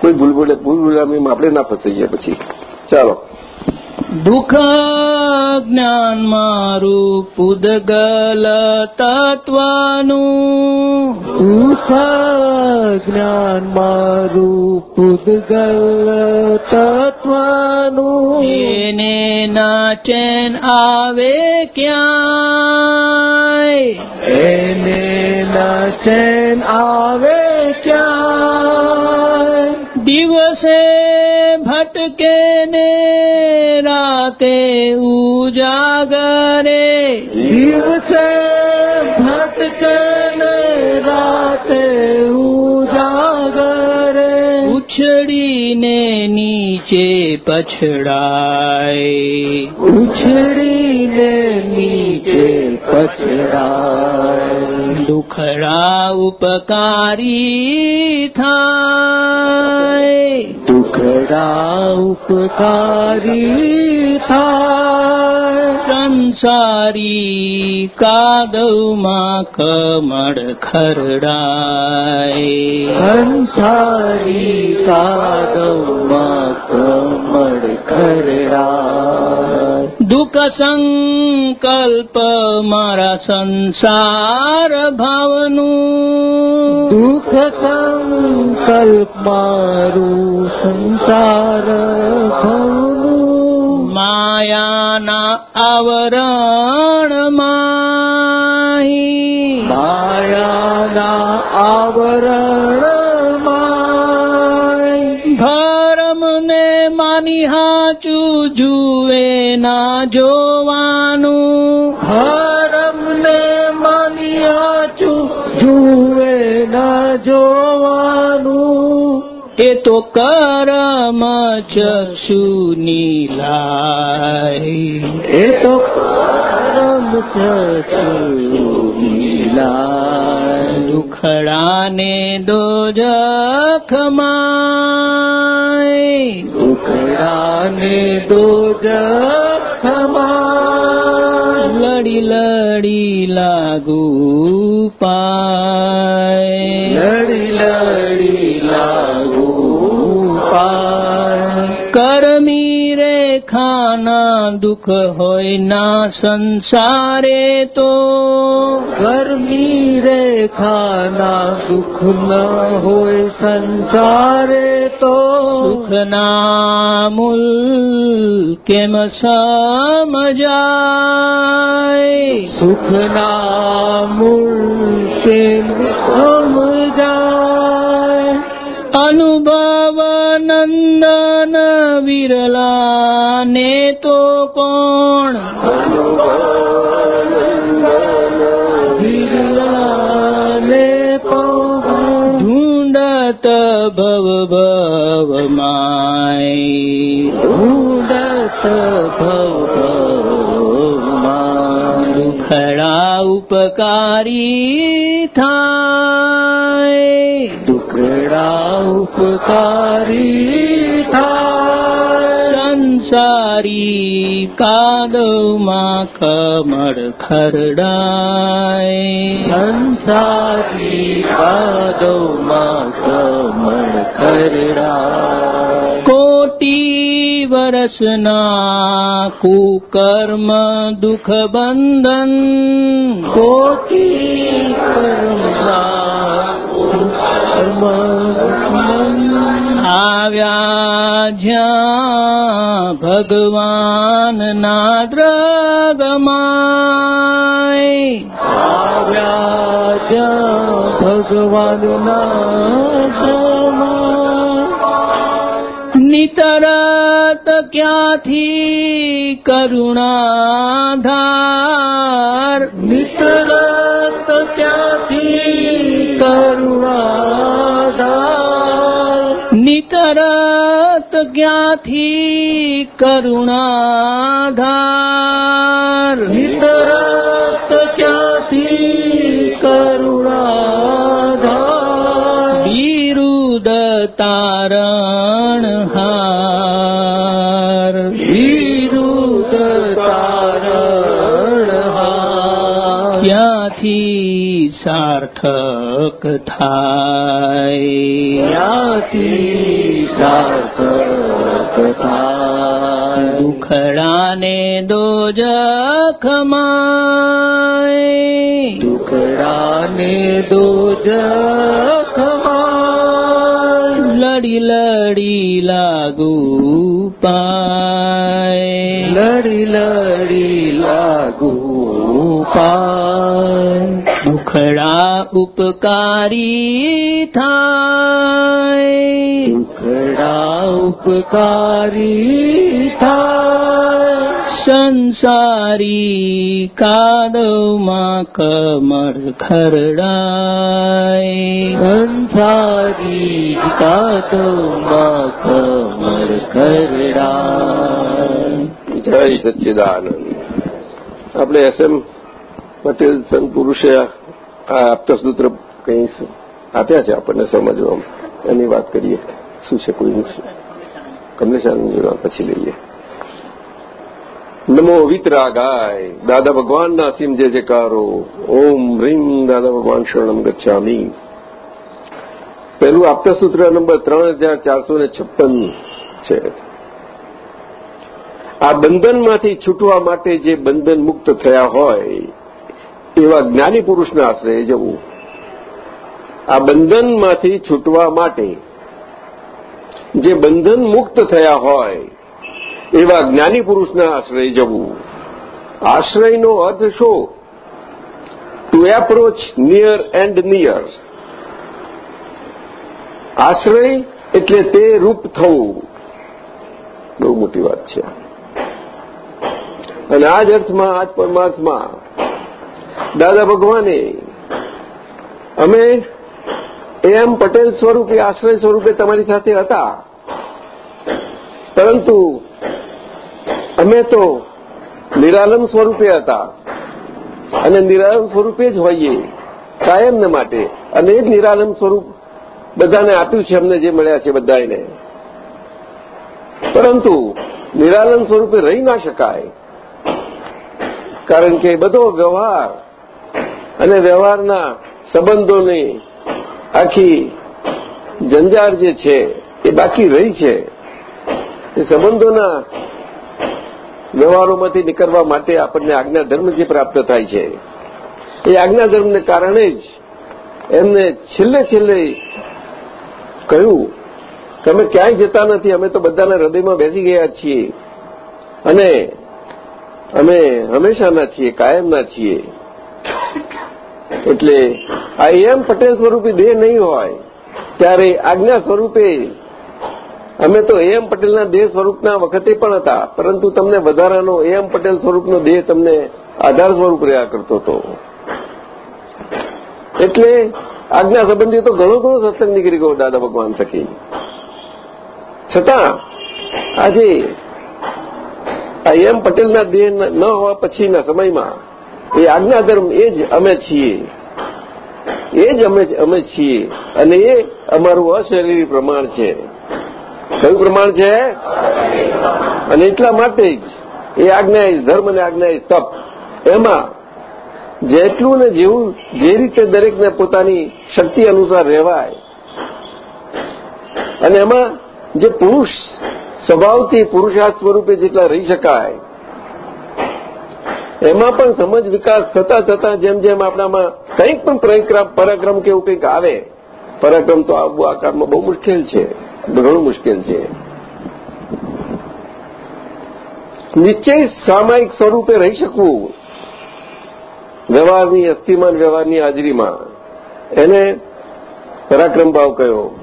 કોઈ ભૂલભૂલે ભૂલભૂલામીમાં આપણે ના ફસાઈએ પછી. ચાલો. દુઃખ જ્ઞાન મારું પુદગલ તત્વનું. દુઃખ જ્ઞાન મારું પુદગલ તત્વનું. એને ના ચેન આવે ક્યાંય? એને ના ચેન આવે ઉજાગરે દિવસે ભટકન રાતે ઉજાગરે ઉછળીને નીચે પછડાય ઉછળીને નીચે પછડાય દુખડા ઉપકારી થાય દુખડા ઉપકારી થાય સંસારી કાદવમાં કમળ ખરડાય સંસારી કાદવમાં કમળ ખરડાય દુઃખ સંકલ્પ મારા સંસાર ભાવનું દુઃખ સંકલ્પ મારું સંસાર માયાના આવરણ માહી. માયાના આવરણ ભરમ ને માની હાચું જુએ ના જોવાનું. હરમને માની હાચું જુએ ના જોવાનું કરમ ચક્ષુની લાય. એ તો પરમ ચલાય દુખડાને દો જખમાય ઉખડાને દો જખમાં લડી લડી લાગુ પાય. લડી પાય રે ખાના દુઃખ હોય ના સંસારે તો કરમી રે ખાના દુઃખ ના હોય સંસારે તો સુખના મૂલ કેમ સમજાય સુખના મૂલ કેમ સમજાય વિરલા ને તો કોણ? ઢૂંઢત ભવ ભવ માય ઢૂંઢત ભવ ભવમાં દુખડા ઉપકારી થાય. દુખડા ઉપકારી સારી કાદવમાં કમળ ખરડાય. સંસારી કાદવમાં કમળ ખરડાય. કોટી વરસના કુકર્મ દુઃખ બંધન કોટી કર્મ આવ્યા જ્યાં ભગવાનના સમા નિતરત ક્યાંથી કરુણાધાર ક્યાંથી કરુણાધાર. નિતરત ક્યાંથી કરુણાધાર? વિરુદ તારણ હાર. વિરુદ તારણ હાર. ક્યાંથી સાર્થક થાય? ક્યાંથી સાર્થક દુખડાને દોજખમાય ટુકડાને દો જખમાં લડી લડી લાગુ પાય. લડી લડી લાગુ પાય. દુખડા ઉપકારી થાય. દુખડા ઉપકારી થાય. સંસારી કાદવમાં કમર ખરડાય સંસારી કાદવમાં કમર ખરડાય જય સચ્ચિદાનંદ આપણે એસ એમ પટેલ સંત પુરુષે આ આપતસૂત્ર કંઈ આપ્યા છે આપણને સમજવામાં એની વાત કરીએ શું છે કોઈનું શું કમલેશાનંદ પછી લઈએ નમો વિતરાગાય દાદા ભગવાનના અસીમ જે જયકારો ઓમ રીમ દાદા ભગવાન શરણમ ગચ્છામી પહેલું આપતસૂત્ર નંબર ત્રણ છે આ બંધનમાંથી છૂટવા માટે જે બંધન મુક્ત થયા હોય એવા જ્ઞાની પુરુષના આશ્રય જવું। આ બંધનમાંથી છૂટવા માટે જે બંધન મુક્ત થયા હોય એવા જ્ઞાની પુરુષના આશ્રય જવું. આશ્રયનો અર્થ શું? To approach near and near આશ્રય એટલે તે રૂપ થવું. બહુ મોટી વાત છે. અને આ જ અર્થમાં આજ પરમાર્થમાં દાદા ભગવાને અમે એમ પટેલ સ્વરૂપે, આશ્રય સ્વરૂપે તમારી સાથે હતા. પરંતુ અમે તો નિરાલમ સ્વરૂપે હતા. અને નિરાલમ સ્વરૂપે જ હોઈએ કાયમને માટે. અને એ જ નિરાલમ સ્વરૂપ બધાને આપ્યું છે અમને જે મળ્યા છે બધાને પરંતુ નિરાલમ સ્વરૂપે રહી ના શકાય. કારણ કે બધો વ્યવહાર અને વ્યવહારના સંબંધોની આખી જંજાર જે છે એ બાકી રહી છે. એ સંબંધોના વ્યવહારોમાંથી નીકળવા માટે આપણને આજ્ઞા જે પ્રાપ્ત થાય છે, એ આજ્ઞાધર્મને કારણે જ એમને છેલ્લે છેલ્લે કહ્યું કે ક્યાંય જતા નથી, અમે તો બધાના હૃદયમાં બેસી ગયા છીએ. અને અમે હંમેશાના છીએ, કાયમના છીએ. એટલે આ એમ પટેલ સ્વરૂપે દેહ નહીં હોય, ત્યારે આજ્ઞા સ્વરૂપે અમે તો એમ પટેલના દેહ સ્વરૂપના વખતે પણ હતા, પરંતુ તમને વધારાનો એમ પટેલ સ્વરૂપનો દેહ તમને આધાર સ્વરૂપ રહ્યા કરતો હતો. એટલે આજ્ઞા સંબંધી તો ઘણો ઘણો સત્સંગ નીકળી ગયો દાદા ભગવાન થકી. છતાં, આજે આ એમ પટેલના દેહ ન હોવા પછીના સમયમાં, એ આજ્ઞા ધર્મ એ જ અમે છીએ. એ જ અમે અમે છીએ, અને એ અમારું અશરીરી પ્રમાણ છે. કયું પ્રમાણ છે? અને એટલા માટે જ એ આજ્ઞા ધર્મ અને આજ્ઞા તપ. એમાં જેટલું ને જેવું જે રીતે દરેકને પોતાની શક્તિ અનુસાર રહેવાય, અને એમાં જે પુરુષ સ્વભાવથી પુરુષાર્થ સ્વરૂપે જેટલા રહી શકાય, એમાં પણ સમજ વિકાસ થતા થતા જેમ જેમ આપણામાં કંઈક પણ પરાક્રમ કેવું કંઈક આવે, પરાક્રમ તો આવવું આ કાળમાં બહુ મુશ્કેલ છે. ઘણું મુશ્કેલ છે. નિશ્ચય સામાયિક સ્વરૂપે રહી શકવું. વ્યવહારની અસ્થિમાન, વ્યવહારની હાજરીમાં. એને પરાક્રમ ભાવ કયો?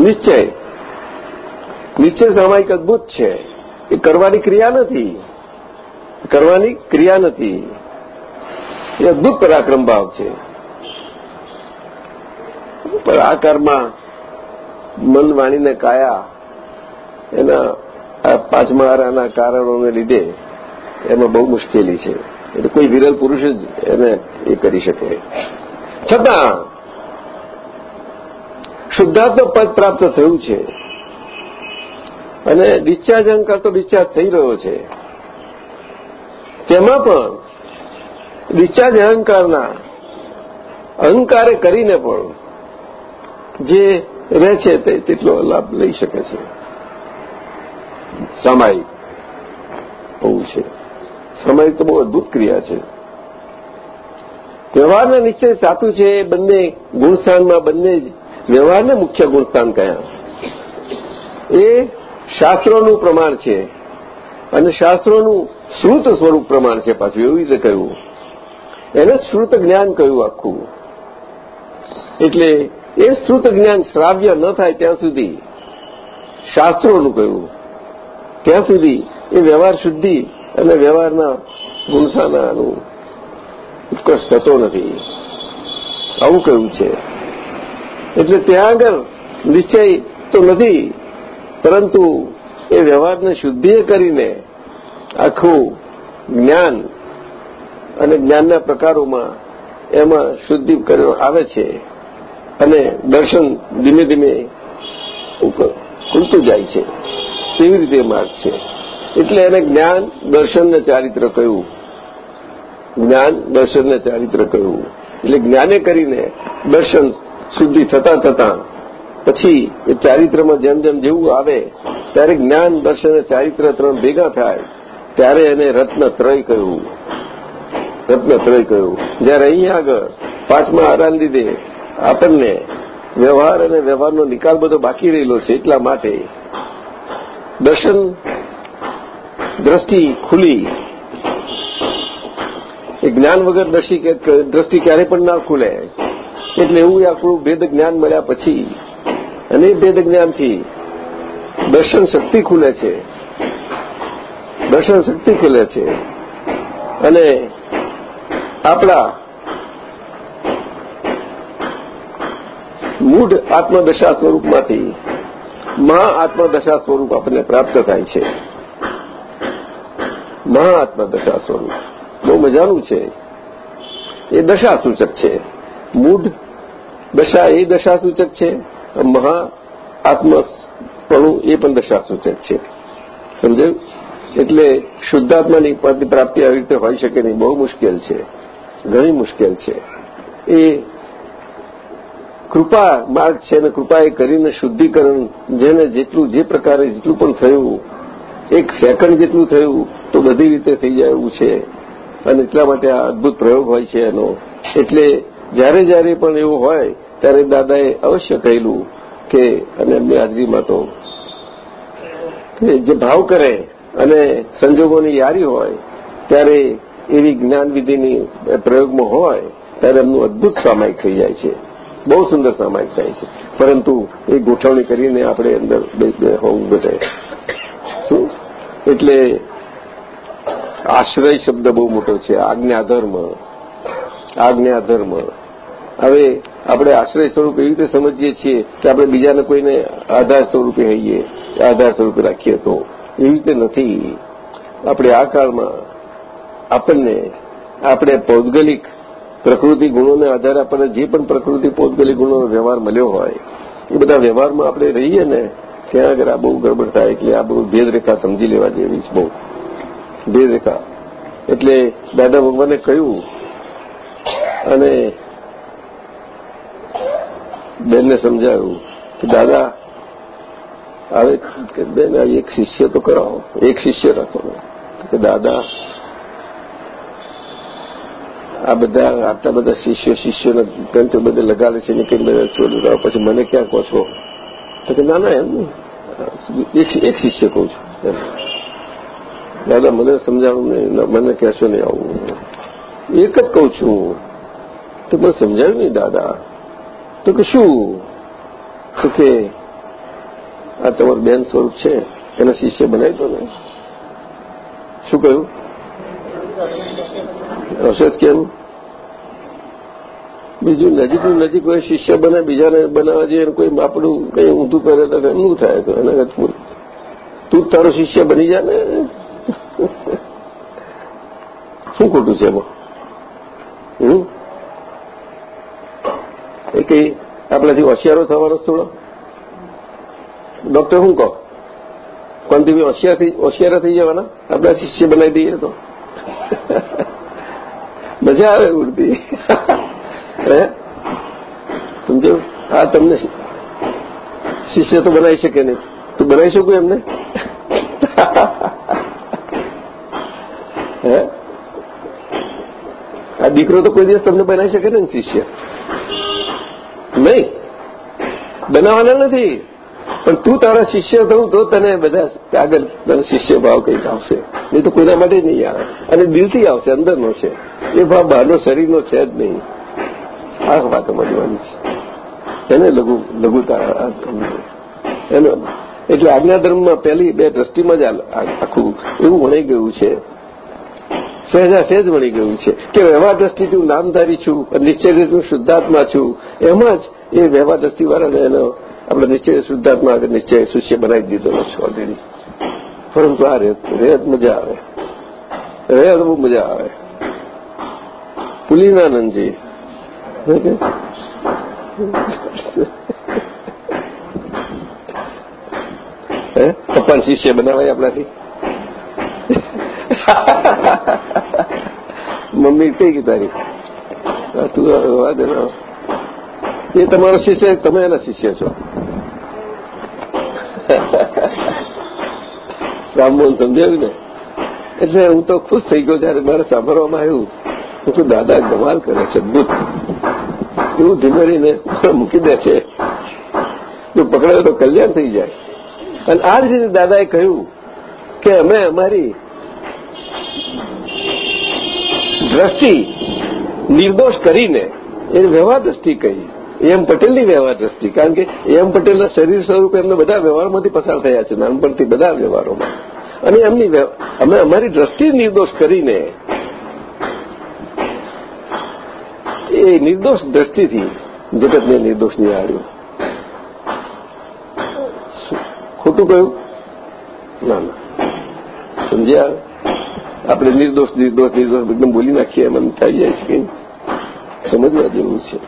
નિશ્ચય. નિશ્ચય સામાયિક અદભુત છે. એ કરવાની ક્રિયા નથી. કરવાની ક્રિયા નથી. એ અદભુત પરાક્રમ ભાવ છે. પણ આ કર્મમાં મન વાણીને કાયા, એના આ કારણોને લીધે એમાં બહુ મુશ્કેલી છે. એટલે કોઈ વિરલ પુરુષ જ એને એ કરી શકે. છતાં, શુદ્ધાત્મ પદ પ્રાપ્ત થયું છે. અને ડિસ્ચાર્જ અહંકાર તો ડિસ્ચાર્જ થઈ રહ્યો છે. તેમાં પણ ડિસ્ચાર્જ અહંકારના અહંકારે કરીને પણ જે રહે છે તેટલો લાભ લઈ શકે છે. સામાયિક બહુ છે. સામાયિક તો બહુ અદભુત ક્રિયા છે. વ્યવહારના નિશ્ચય સાચું છે એ બંને ગુણસ્થાનમાં બંને જ વ્યવહારને મુખ્ય ગુણસ્થાન કયા. એ શાસ્ત્રોનું પ્રમાણ છે અને શાસ્ત્રોનું શ્રુત સ્વરૂપ પ્રમાણ છે પાછું એવી રીતે કહ્યું. એને શ્રુત જ્ઞાન કહ્યું આખું. એટલે એ શ્રુત જ્ઞાન શ્રાવ્ય ન થાય ત્યાં સુધી શાસ્ત્રોનું કહ્યું ત્યાં સુધી એ વ્યવહાર શુદ્ધિ અને વ્યવહારના ગુણસાનાનું ઉત્કર્ષ થતો નથી. આવું કહ્યું છે. એટલે ત્યાં આગળ નિશ્ચય તો નથી, પરંતુ એ વ્યવહારને શુદ્ધિએ કરીને આખું જ્ઞાન અને જ્ઞાનના પ્રકારોમાં એમાં શુદ્ધિ આવે છે. અને દર્શન ધીમે ધીમે ખુલતું જાય છે. તેવી રીતે માર્ગ છે. એટલે એને જ્ઞાન દર્શનને ચારિત્ર કહ્યું. જ્ઞાન દર્શનને ચારિત્ર કહ્યું. એટલે જ્ઞાને કરીને દર્શન શુદ્ધિ થતાં થતાં પછી એ ચારિત્રમાં જેમ જેમ જેવું આવે, ત્યારે જ્ઞાન, દર્શન અને ચારિત્ર ત્રણ ભેગા થાય, ત્યારે એને રત્નત્રય કહ્યું. રત્નત્રય કહ્યું. જ્યારે અહીંયા આગળ પાંચમા આરાન લીધે આપણને વ્યવહાર અને વ્યવહારનો નિકાલ બધો બાકી રહેલો છે એટલા માટે દર્શન દ્રષ્ટિ ખુલી. એ જ્ઞાન વગર દ્રષ્ટિ ક્યારે પણ ના ખુલે. એટલે એવું આપણું ભેદ જ્ઞાન મળ્યા પછી અને ભેદ જ્ઞાનથી દર્શન શક્તિ ખુલે છે. દર્શન શક્તિ ખુલે છે. અને આપણા મૂઢ આત્મદશા સ્વરૂપમાંથી મહા આત્મદશા સ્વરૂપ આપણને પ્રાપ્ત થાય છે. મહા આત્મદશા સ્વરૂપ. બહુ મજાનું છે. એ દશા સૂચક છે. મૂઢ દશા એ દશા સૂચક છે, મહા આત્મપણું એ પણ દશા સૂચક છે. સમજાયું? એટલે શુદ્ધાત્માની પ્રાપ્તિ આવી રીતે હોઈ શકે નહીં. બહુ મુશ્કેલ છે. ઘણી મુશ્કેલ છે. એ કૃપા માર્ગ છે અને કૃપા એ કરીને શુદ્ધિકરણ જેને જેટલું જે પ્રકારે જેટલું પણ થયું, એક સેકન્ડ જેટલું થયું, તો બધી રીતે થઈ જાય એવું છે. અને એટલા માટે આ અદભુત પ્રયોગ હોય છે એનો. એટલે જ્યારે જ્યારે પણ એવું હોય, ત્યારે દાદાએ અવશ્ય કહેલું કે, અને એમની હાજરીમાં તો જે ભાવ કરે અને સંજોગોની યારી હોય, ત્યારે એવી જ્ઞાનવિધિની પ્રયોગમાં હોય, ત્યારે એમનું અદભુત સામાયિક થઈ જાય છે. બહુ સુંદર સામાયિક થાય છે. પરંતુ એ ગોઠવણી કરીને આપણે અંદર હોવું ઘટે. શું? એટલે આશ્રય શબ્દ બહુ મોટો છે. આજ્ઞાધર્મ આજ્ઞાધર્મ હવે આપણે આશ્રય સ્વરૂપ એવી રીતે સમજીએ છીએ કે આપણે બીજાને કોઈને આધાર સ્વરૂપે હઈએ, આધાર સ્વરૂપે રાખીએ તો. એવી રીતે નથી. આપણે આ કાળમાં આપણને, આપણે પૌદગલિક પ્રકૃતિ ગુણોને આધારે આપણને જે પણ પ્રકૃતિ પૌદગલિક ગુણોનો વ્યવહાર મળ્યો હોય, એ બધા વ્યવહારમાં આપણે રહીએ ને, ત્યાં આગળ આ બહુ ગડબડ થાય એટલે આ બહુ ભેદરેખા સમજી લેવા જેવી બહુ. ભેદરેખા. એટલે દાદા ભગવાને કહ્યું, અને બેનને સમજાવ્યું કે દાદા હવે બેન એક શિષ્ય તો કરાવો, એક શિષ્ય રાખો. કે દાદા આ બધા, આટલા બધા શિષ્યો, શિષ્યોના ગ્રંથો બધે લગાડે છે ને કઈ બધા છોડી પછી મને ક્યાં કહો છો? તો કે, ના ના, એમ એક શિષ્ય કહું છું. દાદા, મને સમજાવું નહીં. મને કહેશો નહીં આવું. એક જ કહું છું. તો મને સમજાવ્યું નહીં દાદા. તો કે, શું? તો કે, આ તમારું બેન સ્વરૂપ છે. એના શિષ્ય બનાવી દો ને. શું કહ્યું? હશે કેમ બીજું નજીકનું નજીક હોય, શિષ્ય બને, બીજાને બનાવવા જઈએ કોઈ આપણું કંઈ ઊંધું કરે તો એમનું થાય, તો એના તું તારો શિષ્ય બની જા ને. શું ખોટું છે એમાં? એ કઈ આપણાથી હોશિયારો થવાનો થોડો? ડોક્ટર શું કહો? કોણ તમે હોશિયાર થઈ થઈ જવાના? આપણા શિષ્ય બનાવી દઈએ તો. મજા આવે ઉડતી. (laughs) હે? સમજો? આ તમને શિષ્ય તો બનાવી શકે નહીં. તું બનાવી શકું એમને? (laughs) હે? આ દીકરો તો કોઈ દિવસ તમને બનાવી શકે ને શિષ્ય? નહીં. બનાવવાના નથી. પણ તું તારા શિષ્ય થવું તો તને બધા આગળ તને શિષ્ય ભાવ કંઈક આવશે. નહીં તો કોઈના માટે નહીં આવે. અને દિલથી આવશે અંદરનો છે. એ ભાવ બહારનો શરીરનો છે જ નહીં. આ વાત સમજવાની છે. એને લઘુ, લઘુતા એનો, એટલે આજ્ઞા ધર્મમાં પહેલી બે દ્રષ્ટિમાં જ આખું એવું વણી ગયું છે. સહેજા સહેજ વણી ગયું છે કે વ્યવહાર દ્રષ્ટિથી હું નામધારી છું, નિશ્ચય હું શુદ્ધાત્મા છું. એમાં જ એ વ્યવહાર દ્રષ્ટિવાળાને એનો આપણે નિશ્ચય શુદ્ધાત્મા નિશ્ચય શિષ્ય બનાવી દીધેલો છે ઓલરેડી પરંતુ આ રેત રેત મજા આવે. રેત બહુ મજા આવે. પુલિનાનંદજી. હે? પપ્પાને શિષ્ય બનાવાય આપણાથી? મમ્મી કઈ ગઈ તારી? તું વાત એ તમારો શિષ્ય, તમે એના શિષ્ય છો. રામમોહન સમજાવ્યું ને? એટલે હું તો ખુશ થઈ ગયો જયારે મારે સાંભળવામાં આવ્યું. હું તો દાદા ગમાલ કરે છે અદભુત એવું ધીમેરીને મૂકી દે છે? જો પકડાયો તો કલ્યાણ થઈ જાય. અને આ રીતે દાદાએ કહ્યું કે અમે અમારી દ્રષ્ટિ નિર્દોષ કરીને એ વ્યવહાર દ્રષ્ટિ કહી. એમ પટેલની વ્યવહાર દ્રષ્ટિ, કારણ કે એમ પટેલના શરીર સ્વરૂપે એમને બધા વ્યવહારમાંથી પસાર થયા છે, નાનપણથી બધા વ્યવહારોમાં. અને એમની અમે અમારી દ્રષ્ટિ નિર્દોષ કરીને એ નિર્દોષ દ્રષ્ટિથી જગતને નિર્દોષ નિહાળ્યું. ખોટું કહ્યું? ના ના. સમજ્યા? આપણે નિર્દોષ નિર્દોષ નિર્દોષ એકદમ બોલી નાખીએ એમ થઈ જાય છે કે સમજવા જેવું છે.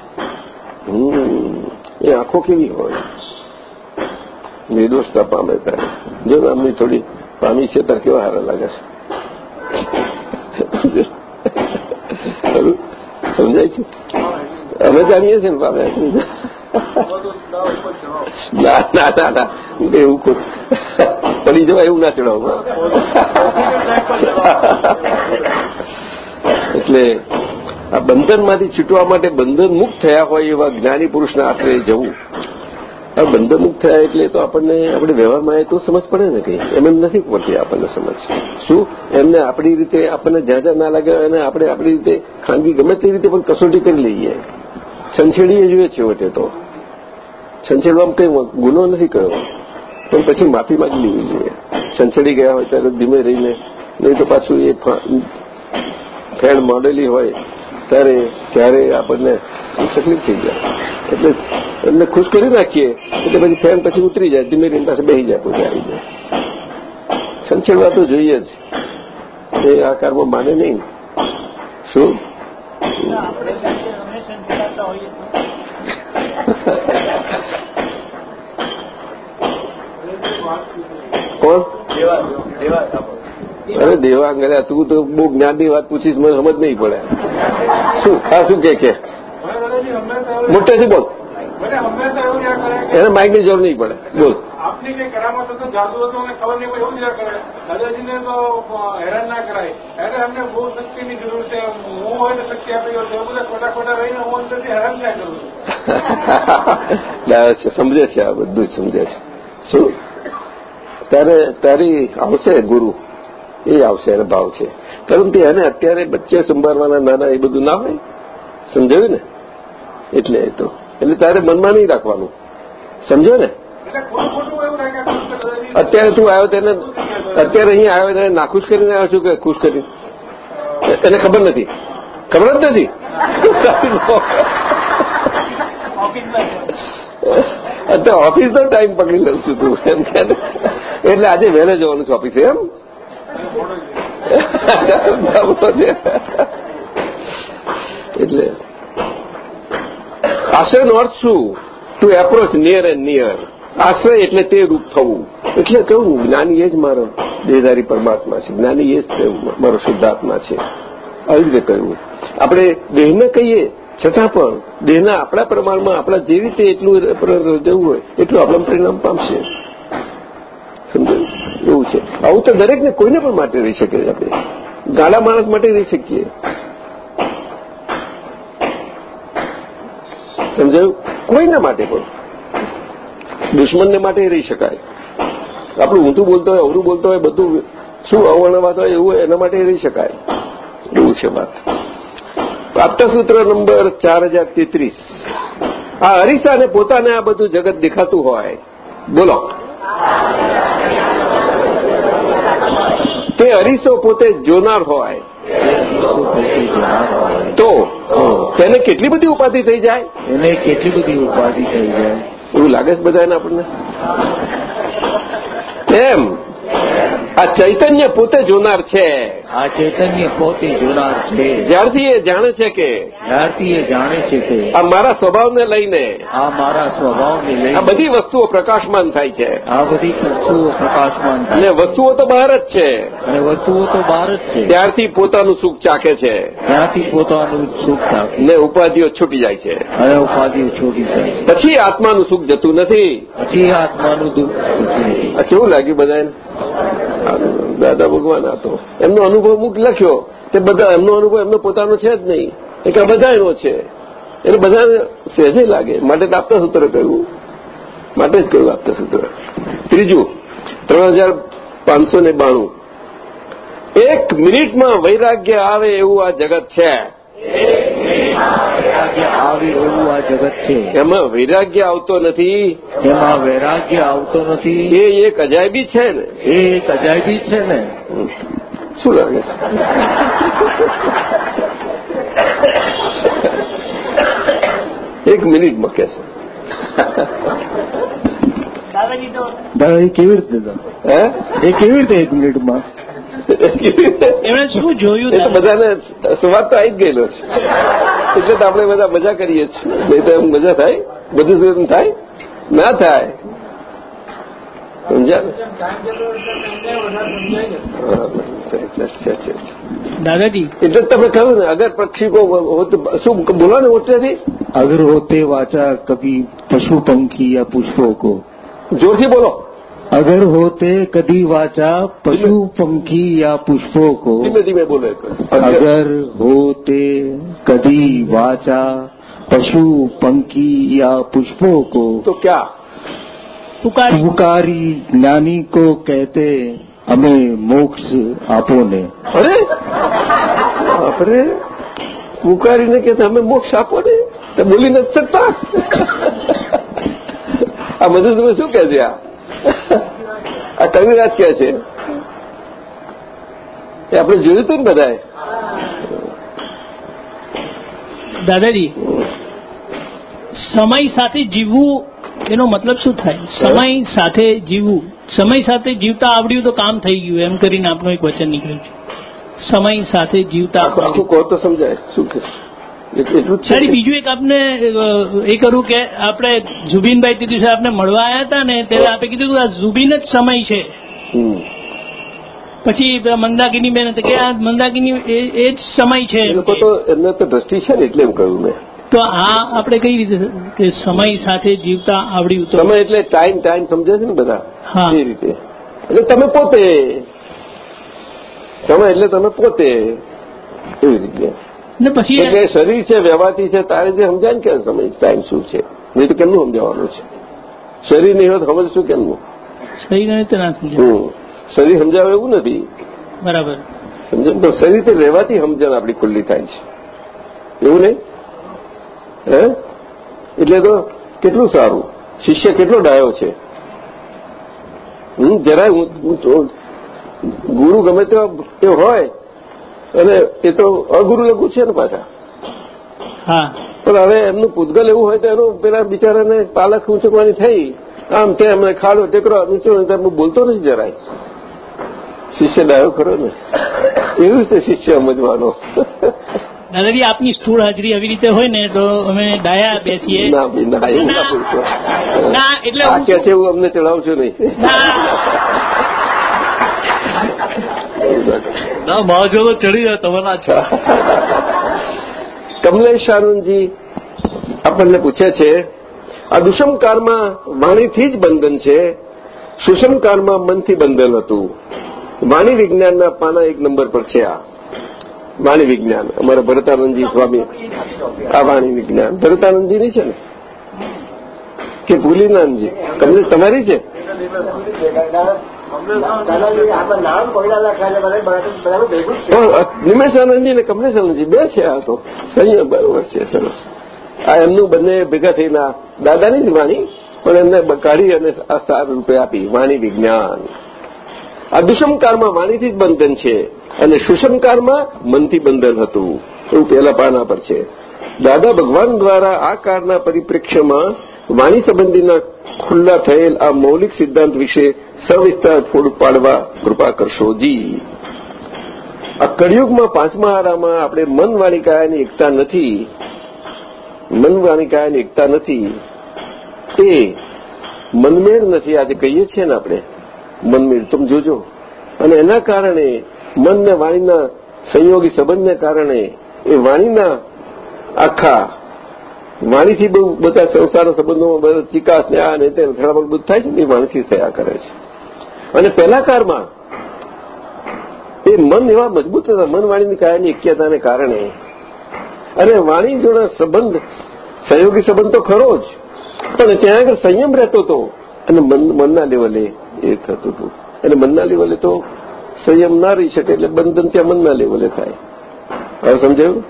એ આંખો કેવી હોય? નિર્દોષતા પામે ત્યારે. જો આમની થોડી પામી છે, ત્યારે કેવા હારા લાગે છે? સમજાય છે અમે જાણીએ છીએ ને બાબા ના ના ના ના એવું પડી જવાય એવું ના ચડાવું એટલે આ બંધનમાંથી છૂટવા માટે બંધન મુક્ત થયા હોય એવા જ્ઞાની પુરુષના આશ્રય જવું. આ બંધમુખ થયા એટલે તો આપણને આપણે વ્યવહારમાં એ તો સમજ પડે ને કઈ. એમ એમ નથી પડતી આપણને સમજ. શું? એમને આપણી રીતે આપણને જ્યાં જ્યાં ના લાગે અને આપણે આપણી રીતે ખાનગી ગમે તે રીતે પણ કસોટી કરી લઈએ. છંછેડીએ જોઈએ છેવટે તો. છંછેડવામાં કંઈ ગુનો નથી કર્યો. પણ પછી માફી માગી લેવી જોઈએ. છંછેડી ગયા હોય ત્યારે ધીમે રહીને, નહીં તો પાછું એ ફેણ મોડેલી હોય, ત્યારે ત્યારે આપણને તકલીફ થઈ જાય. એટલે એમને ખુશ કરી નાખીએ, એટલે પછી ફેન પછી ઉતરી જાય, ધીમે રહીને પાસે બેસી જાય પછી આવી જાય. સંચેડવા તો જોઈએ જ. એ આ કારમાં માને નહીં. શું? કોણ? અરે દેવા અંગર્યા તું તો બહુ જ્ઞાનની વાત પૂછીશ, મને સમજ નહીં પડે. શું? હા, શું કે મોટેથી બોલ. એને માઇકની જરૂર નહીં પડે. બોલ. આપની કઈ કરામત હતો જાદુ હતો મને ખબર નહીં પડે એવું જ કરે દાદાજીને તો હેરાન ના કરાય. એટલે અમને બહુ શક્તિની જરૂર છે. હું હોય ને શક્તિ આપી ગયો એવું બધા ખોટા ખોટા રહીને હું અંદરથી હેરાન (laughs) ના કરું સમજે છે આ બધું જ સમજે છે. શું? ત્યારે તારી આવશે ગુરુ. એ આવશે એને ભાવ છે. પરંતુ એને અત્યારે બચ્ચે સંભાળવાના નાના એ બધું ના હોય? સમજાયું ને? એટલે તો. એટલે તારે મનમાં નહીં રાખવાનું. સમજો ને? અત્યારે તું આવ્યો તેને અત્યારે અહીં આવ્યો તેને નાખુશ કરીને આવ્યો છું કે ખુશ કરી? એને ખબર નથી. ખબર જ નથી? અત્યારે ઓફિસનો ટાઈમ પકડી લઉં છું તું એમ કે એટલે આજે વહેલે જવાનું છે ઓફિસે એમ? એટલે (laughs) આશ્રયનો અર્થ શું? To approach near and near આશ્રય એટલે તે રૂપ થવું. એટલે કહું, જ્ઞાની એ જ મારો દેહધારી પરમાત્મા છે. જ્ઞાની એ જ મારો શુદ્ધાત્મા છે. આવી રીતે કહ્યું. આપણે દેહને કહીએ, છતાં પણ દેહના આપણા પ્રમાણમાં આપણા જે રીતે એટલું જવું હોય, એટલું આપણા પરિણામ પામશે. સમજાયું? એવું છે. આવું તો દરેકને કોઈને પણ માટે રહી શકે આપણે. ગાડા માણસ માટે રહી શકીએ. સમજાયું? કોઈના માટે પણ. દુશ્મનને માટે રહી શકાય. આપણું ઊંધું બોલતો હોય, અવરું બોલતો હોય, બધું શું અવર્ણવાત હોય એવું એના માટે રહી શકાય. એવું છે વાત. પ્રાપ્તસૂત્ર નંબર ચાર હજાર તેત્રીસ. આ અરીસાને પોતાને આ બધું જગત દેખાતું હોય. બોલો. તે અરીસો પોતે જોનાર હોય. તો તેને કેટલી બધી ઉપાધિ થઈ જાય? એને કેટલી બધી ઉપાધિ થઈ જાય? એવું લાગે છે બધાને આપણને? એમ. આ ચૈતન્ય પોતે જોનાર છે. આ ચૈતન્ય પોતે જોનાર છે. જ્યારથી એ જાણે છે કે જ્યારથી એ જાણે છે કે આ મારા સ્વભાવને લઈને આ મારા સ્વભાવને આ બધી વસ્તુઓ પ્રકાશમાન થાય છે. આ બધી વસ્તુઓ પ્રકાશમાન અને વસ્તુઓ તો બહાર જ છે. અને વસ્તુઓ તો બહાર જ છે. ત્યારથી પોતાનું સુખ ચાકે છે. ત્યાંથી પોતાનું સુખ ચાકે ને ઉપાધિઓ છૂટી જાય છે. અને ઉપાધિઓ છૂટી જાય પછી આત્માનું સુખ જતું નથી. પછી આત્માનું દુઃખ કેવું લાગ્યું બધાને? દાદા ભગવાન હતો એમનો અનુભવ મુક લખ્યો તે બધા એમનો અનુભવ એમનો પોતાનો છે જ નહીં. એ બધા એનો છે. એટલે બધાને સહેજે લાગે. માટે તો આપતા સૂત્ર કહ્યું માટે જ કહ્યું આપતા સૂત્ર. ત્રીજું, ત્રણ હજાર પાંચસો ને બાણું. એક મિનિટમાં વૈરાગ્ય આવે એવું આ જગત છે. આ જગત છે એમાં વૈરાગ્ય આવતો નથી. એમાં વૈરાગ્ય આવતો નથી. એ એક અજાયબી છે ને. એ એક અજાયબી છે ને. શું લાગે છે? એક મિનિટમાં કે છે. દાદાજી તો દાદા એ કેવી રીતે તો? હે? એ કેવી રીતે એક મિનિટમાં? એમણે શું જોયું તો બધાને સ્વાદ તો આવી જ ગયેલો છે. એટલે તો આપણે બધા મજા કરીએ છીએ. નહીં તો એમ મજા થાય. બધું સુરત થાય? ના થાય. દાદાજી. એટલે તમે કહ્યું ને અગર પક્ષીકો શું બોલો ને ઓટેથી અગર હોતે વાચા કભી પશુ પંખી યા પુષ્પો કો. જોરથી બોલો. اگر ہوتے کدی واچا پشو پنکھی یا پشپوں کو۔ اگر ہوتے کدی واچا پشو پنکھی یا پشپو کو۔ تو کیا؟ پکاری۔ نانی کو کہتے ہمیں موکس آپو نے۔ ارے؟ پکاری نے کہتے ہمیں موکس آپو نے۔ تو بولی نہیں سکتا۔ مجھے બધું شو کہہ دیا۔ આ કવિરાજ કહે છે. એ આપણે જોયું હતું ને બધાએ? દાદાજી સમય સાથે જીવવું એનો મતલબ શું થાય? સમય સાથે જીવવું. સમય સાથે જીવતા આવડ્યું તો કામ થઈ ગયું એમ કરીને આપનું એક વચન નીકળ્યું છે. સમય સાથે જીવતા આખું કહો તો સમજાય શું કે એટલું જ છે. બીજું એક આપને એ કરું કે આપણે જુબીનભાઈ તે દિવસે આપને મળવા આવ્યા હતા ને ત્યારે આપે કીધું આ જુબીન જ સમય છે. પછી મંદાકિની બેન કે આ મંદાકિની એ એ જ સમય છે. લોકો તો એમને તો દ્રષ્ટિ છે ને એટલે એમ કહ્યું મેં. તો આ આપણે કઈ રીતે કે સમય સાથે જીવતા આવડ્યું તો? સમય એટલે ટાઈમ ટાઈમ સમજે છે ને બધા? હા. એ રીતે. એટલે તમે પોતે. સમય એટલે તમે પોતે. એવી રીતે. ને પછી એટલે શરીર છે વ્યવહારથી છે તારે જે સમજાય ને કે સમજ ટાઈમ શું છે? નહીં તો કેમનું સમજાવવાનું છે? શરીર નહીં હોત સમજ શું કેમનું? શરીર ના શરીર સમજાવે એવું નથી. બરાબર. સમજણ તો શરીર તો રહેવાથી સમજણ આપણી ખુલ્લી થાય છે. એવું નહીં? હે? એટલે તો કેટલું સારું? શિષ્ય કેટલો ડાયો છે? જરાય હું- હું ગુરુ ગમે તે તે હોય અને એ તો અગુરુ લઘુ છે ને પાછા. હા. પણ હવે એમનું પૂતગલ એવું હોય તો એનું પેલા બિચારાને પાલક ઊંચકવાની થઈ. આમ તે એમને ખાડો ટેકરો ઊંચો બોલતો નથી જરાય. શિષ્ય ડાયો ખરો ને. એવું છે શિષ્ય સમજવાનો? દાદાજી આપની સ્થૂળ હાજરી આવી રીતે હોય ને તો અમે ડાયા બેસીએ. ના ના એટલે કે છે એવું અમને ચડાવશો નહીં. ના, મહાજો તો ચડી જાય તમે ના છો. કમલેશ આનંદજી આપણને પૂછે છે આ દુષમકારમાં વાણીથી જ બંધન છે. સુષમકારમાં મનથી બંધન હતું. વાણી વિજ્ઞાનના પાના એક નંબર પર છે આ. વાણી વિજ્ઞાન. અમારા ભરતાનંદજી સ્વામી આ વાણી વિજ્ઞાન. ભરતાનંદજીની છે ને? કે ભૂલીનાનજી? કમલેશ તમારી છે? નિમેશાનંદજી અને કમલેશાનંદજી બે છે આ તો. સંયમ બરોબર છે સરસ. આ એમનું બંને ભેગા થઈને દાદાની જ વાણી પણ એમને કાઢી અને આ સાર રૂપે આપી વાણી વિજ્ઞાન. આ દુષમકારમાં વાણીથી જ બંધન છે અને સુષમકારમાં મનથી બંધન હતું. એવું પહેલા પાના પર છે. દાદા ભગવાન દ્વારા આ કારના પરિપ્રેક્ષ્યમાં વાણી સંબંધીના ખુલ્લા થયેલ આ મૌલિક સિદ્ધાંત વિશે સવિસ્તાર ફૂડ પાડવા કૃપા કરશોજી આ કળિયુગમાં પાંચમા આરામાં આપણે મન કાયાની એકતા નથી મન કાયાની એકતા નથી એ મનમેળ નથી આજે કહીએ છીએ ને આપણે મનમેળ તમે જોજો અને એના કારણે મન ને વાણીના સંયોગી સંબંધને કારણે એ વાણીના આખા વાણીથી બહુ બધા સંસારના સંબંધોમાં બધા ચિકાસ ને આ ને તે બધું થાય છે એ વાણીથી થયા કરે છે. અને પહેલા કાળમાં એ મન એવા મજબૂત હતા મન વાણીની કાયાની એક્યતાને કારણે. અને વાણી જોડે સંબંધ સહયોગી સંબંધ તો ખરો જ, પણ ત્યાં આગળ સંયમ રહેતો હતો. અને મન- મનના લેવલે એ થતું હતું. અને મનના લેવલે તો સંયમ ના રહી શકે, એટલે બંધન ત્યાં મનના લેવલે થાય. હવે સમજાયું?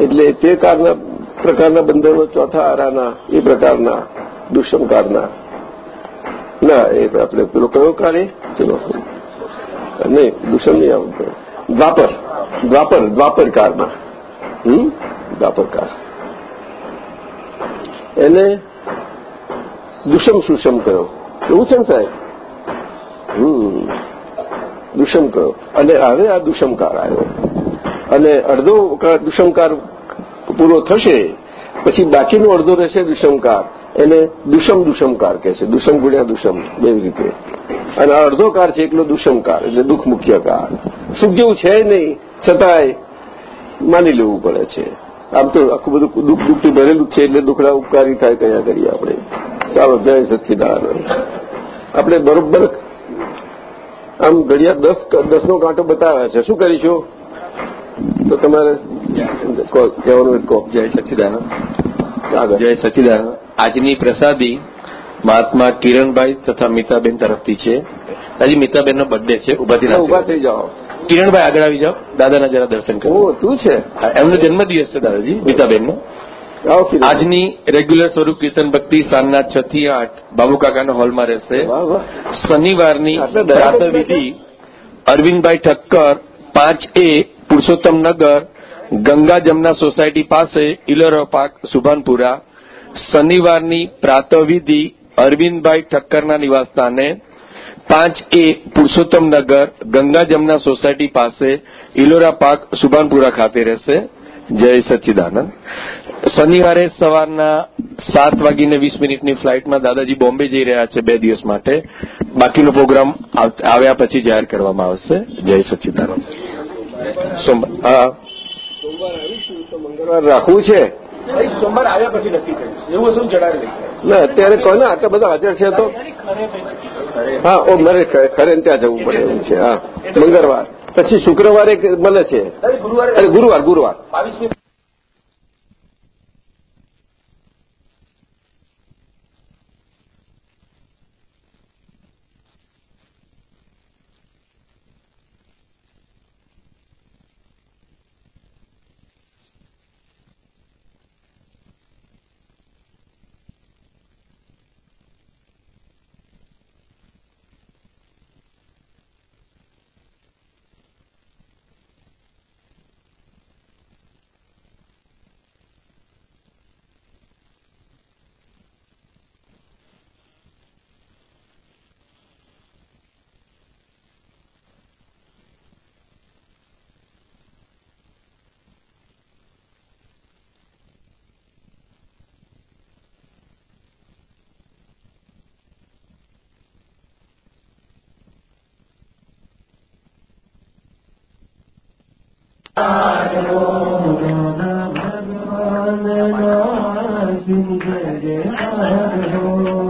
એટલે તે કારના પ્રકારના બંધનો ચોથા આરાના, એ પ્રકારના દુષ્મકારના ના, એ આપણે પેલો કયો કાળ? ચલો નહીં દુષ્મ નહીં આવતો દ્વાપર. દ્વાપર દ્વાપરકારમાં હમ? દ્વાપરકાર એને દુષમ સુષમ કયો. એવું છે ને સાહેબ? હમ. દુષમ કયો. અને હવે આ દુષમકાર આવ્યો. અને અડધો દુષમકાર પૂરો થશે, પછી બાકીનો અડધો રહેશે દુષમકાર એને દુષમ દુષમકાર કહે દુષમ ગુણ્યા દુષમ એવી રીતે. અને અડધો કાર છે એકલો દુષમકાર એટલે દુઃખ મુખ્ય કાર. સુખ જેવું છે નહીં, છતાંય માની લેવું પડે છે. આમ તો આખું બધું દુઃખ દુઃખથી ભરેલું છે, એટલે દુઃખડા ઉપકારી થાય કયા કરીએ આપણે? ચાલો જય સચ્ચિદાનંદ. આપણે બરોબર આમ ઘડિયા દસ, દસનો કાંટો બતાવે છે. શું કરીશું? તો તમારે કહો- કહેવાનું કહો. જય સચિદાનંદ. જય સચિદાનંદ. આજની પ્રસાદી મહાત્મા કિરણભાઈ તથા મિતાબેન તરફથી છે. હજી મિતાબેનનો બર્થડે છે. ઉભાથી ઊભા થઈ જાઓ. કિરણભાઈ આગળ આવી જાઓ. દાદાના જરા દર્શન કરો. તું છે? એમનો જન્મદિવસ છે દાદાજી મિતાબેનનો. આજની રેગ્યુલર સ્વરૂપ કીર્તન ભક્તિ સાંજના છ થી આઠ બાબુકાકાના હોલમાં રહેશે. શનિવારની પ્રાતઃવિધિ અરવિંદભાઈ ઠક્કર પાંચ એ પુરુષોત્તમ નગર, ગંગા જમના સોસાયટી પાસે, ઇલોરા પાર્ક, સુભાનપુરા. શનિવારની પ્રાતઃવિધિ અરવિંદભાઈ ઠક્કરના નિવાસસ્થાને. પાંચ એ પુરુષોત્તમ નગર, ગંગા જમના સોસાયટી પાસે, ઇલોરા પાર્ક, સુભાનપુરા ખાતે રહેશે. જય સચ્ચિદાનંદ. શનિવારે સવારના સાત વાગીને વીસ મિનિટની ફ્લાઇટમાં દાદાજી બોમ્બે જઈ રહ્યા છે બે દિવસ માટે. બાકીનો પ્રોગ્રામ આવ- આવ્યા પછી જાહેર કરવામાં આવશે. જય સચ્ચિદાનંદ. સોમવાર હા. મંગળવાર રાખવું છે? સોમવાર આવ્યા પછી નક્કી કરીશ. એવું શું જણાવી ના અત્યારે કહો ને આટલા બધા હાજર છે તો. હા ઓ મારે ખરે ત્યાં જવું પડે એવું છે હા. મંગળવાર. પછી શુક્રવારે એક મળે છે. ગુરુવાર ગુરુવાર ગુરુવાર. ગુરુવાર બાવીસમી ભગવાન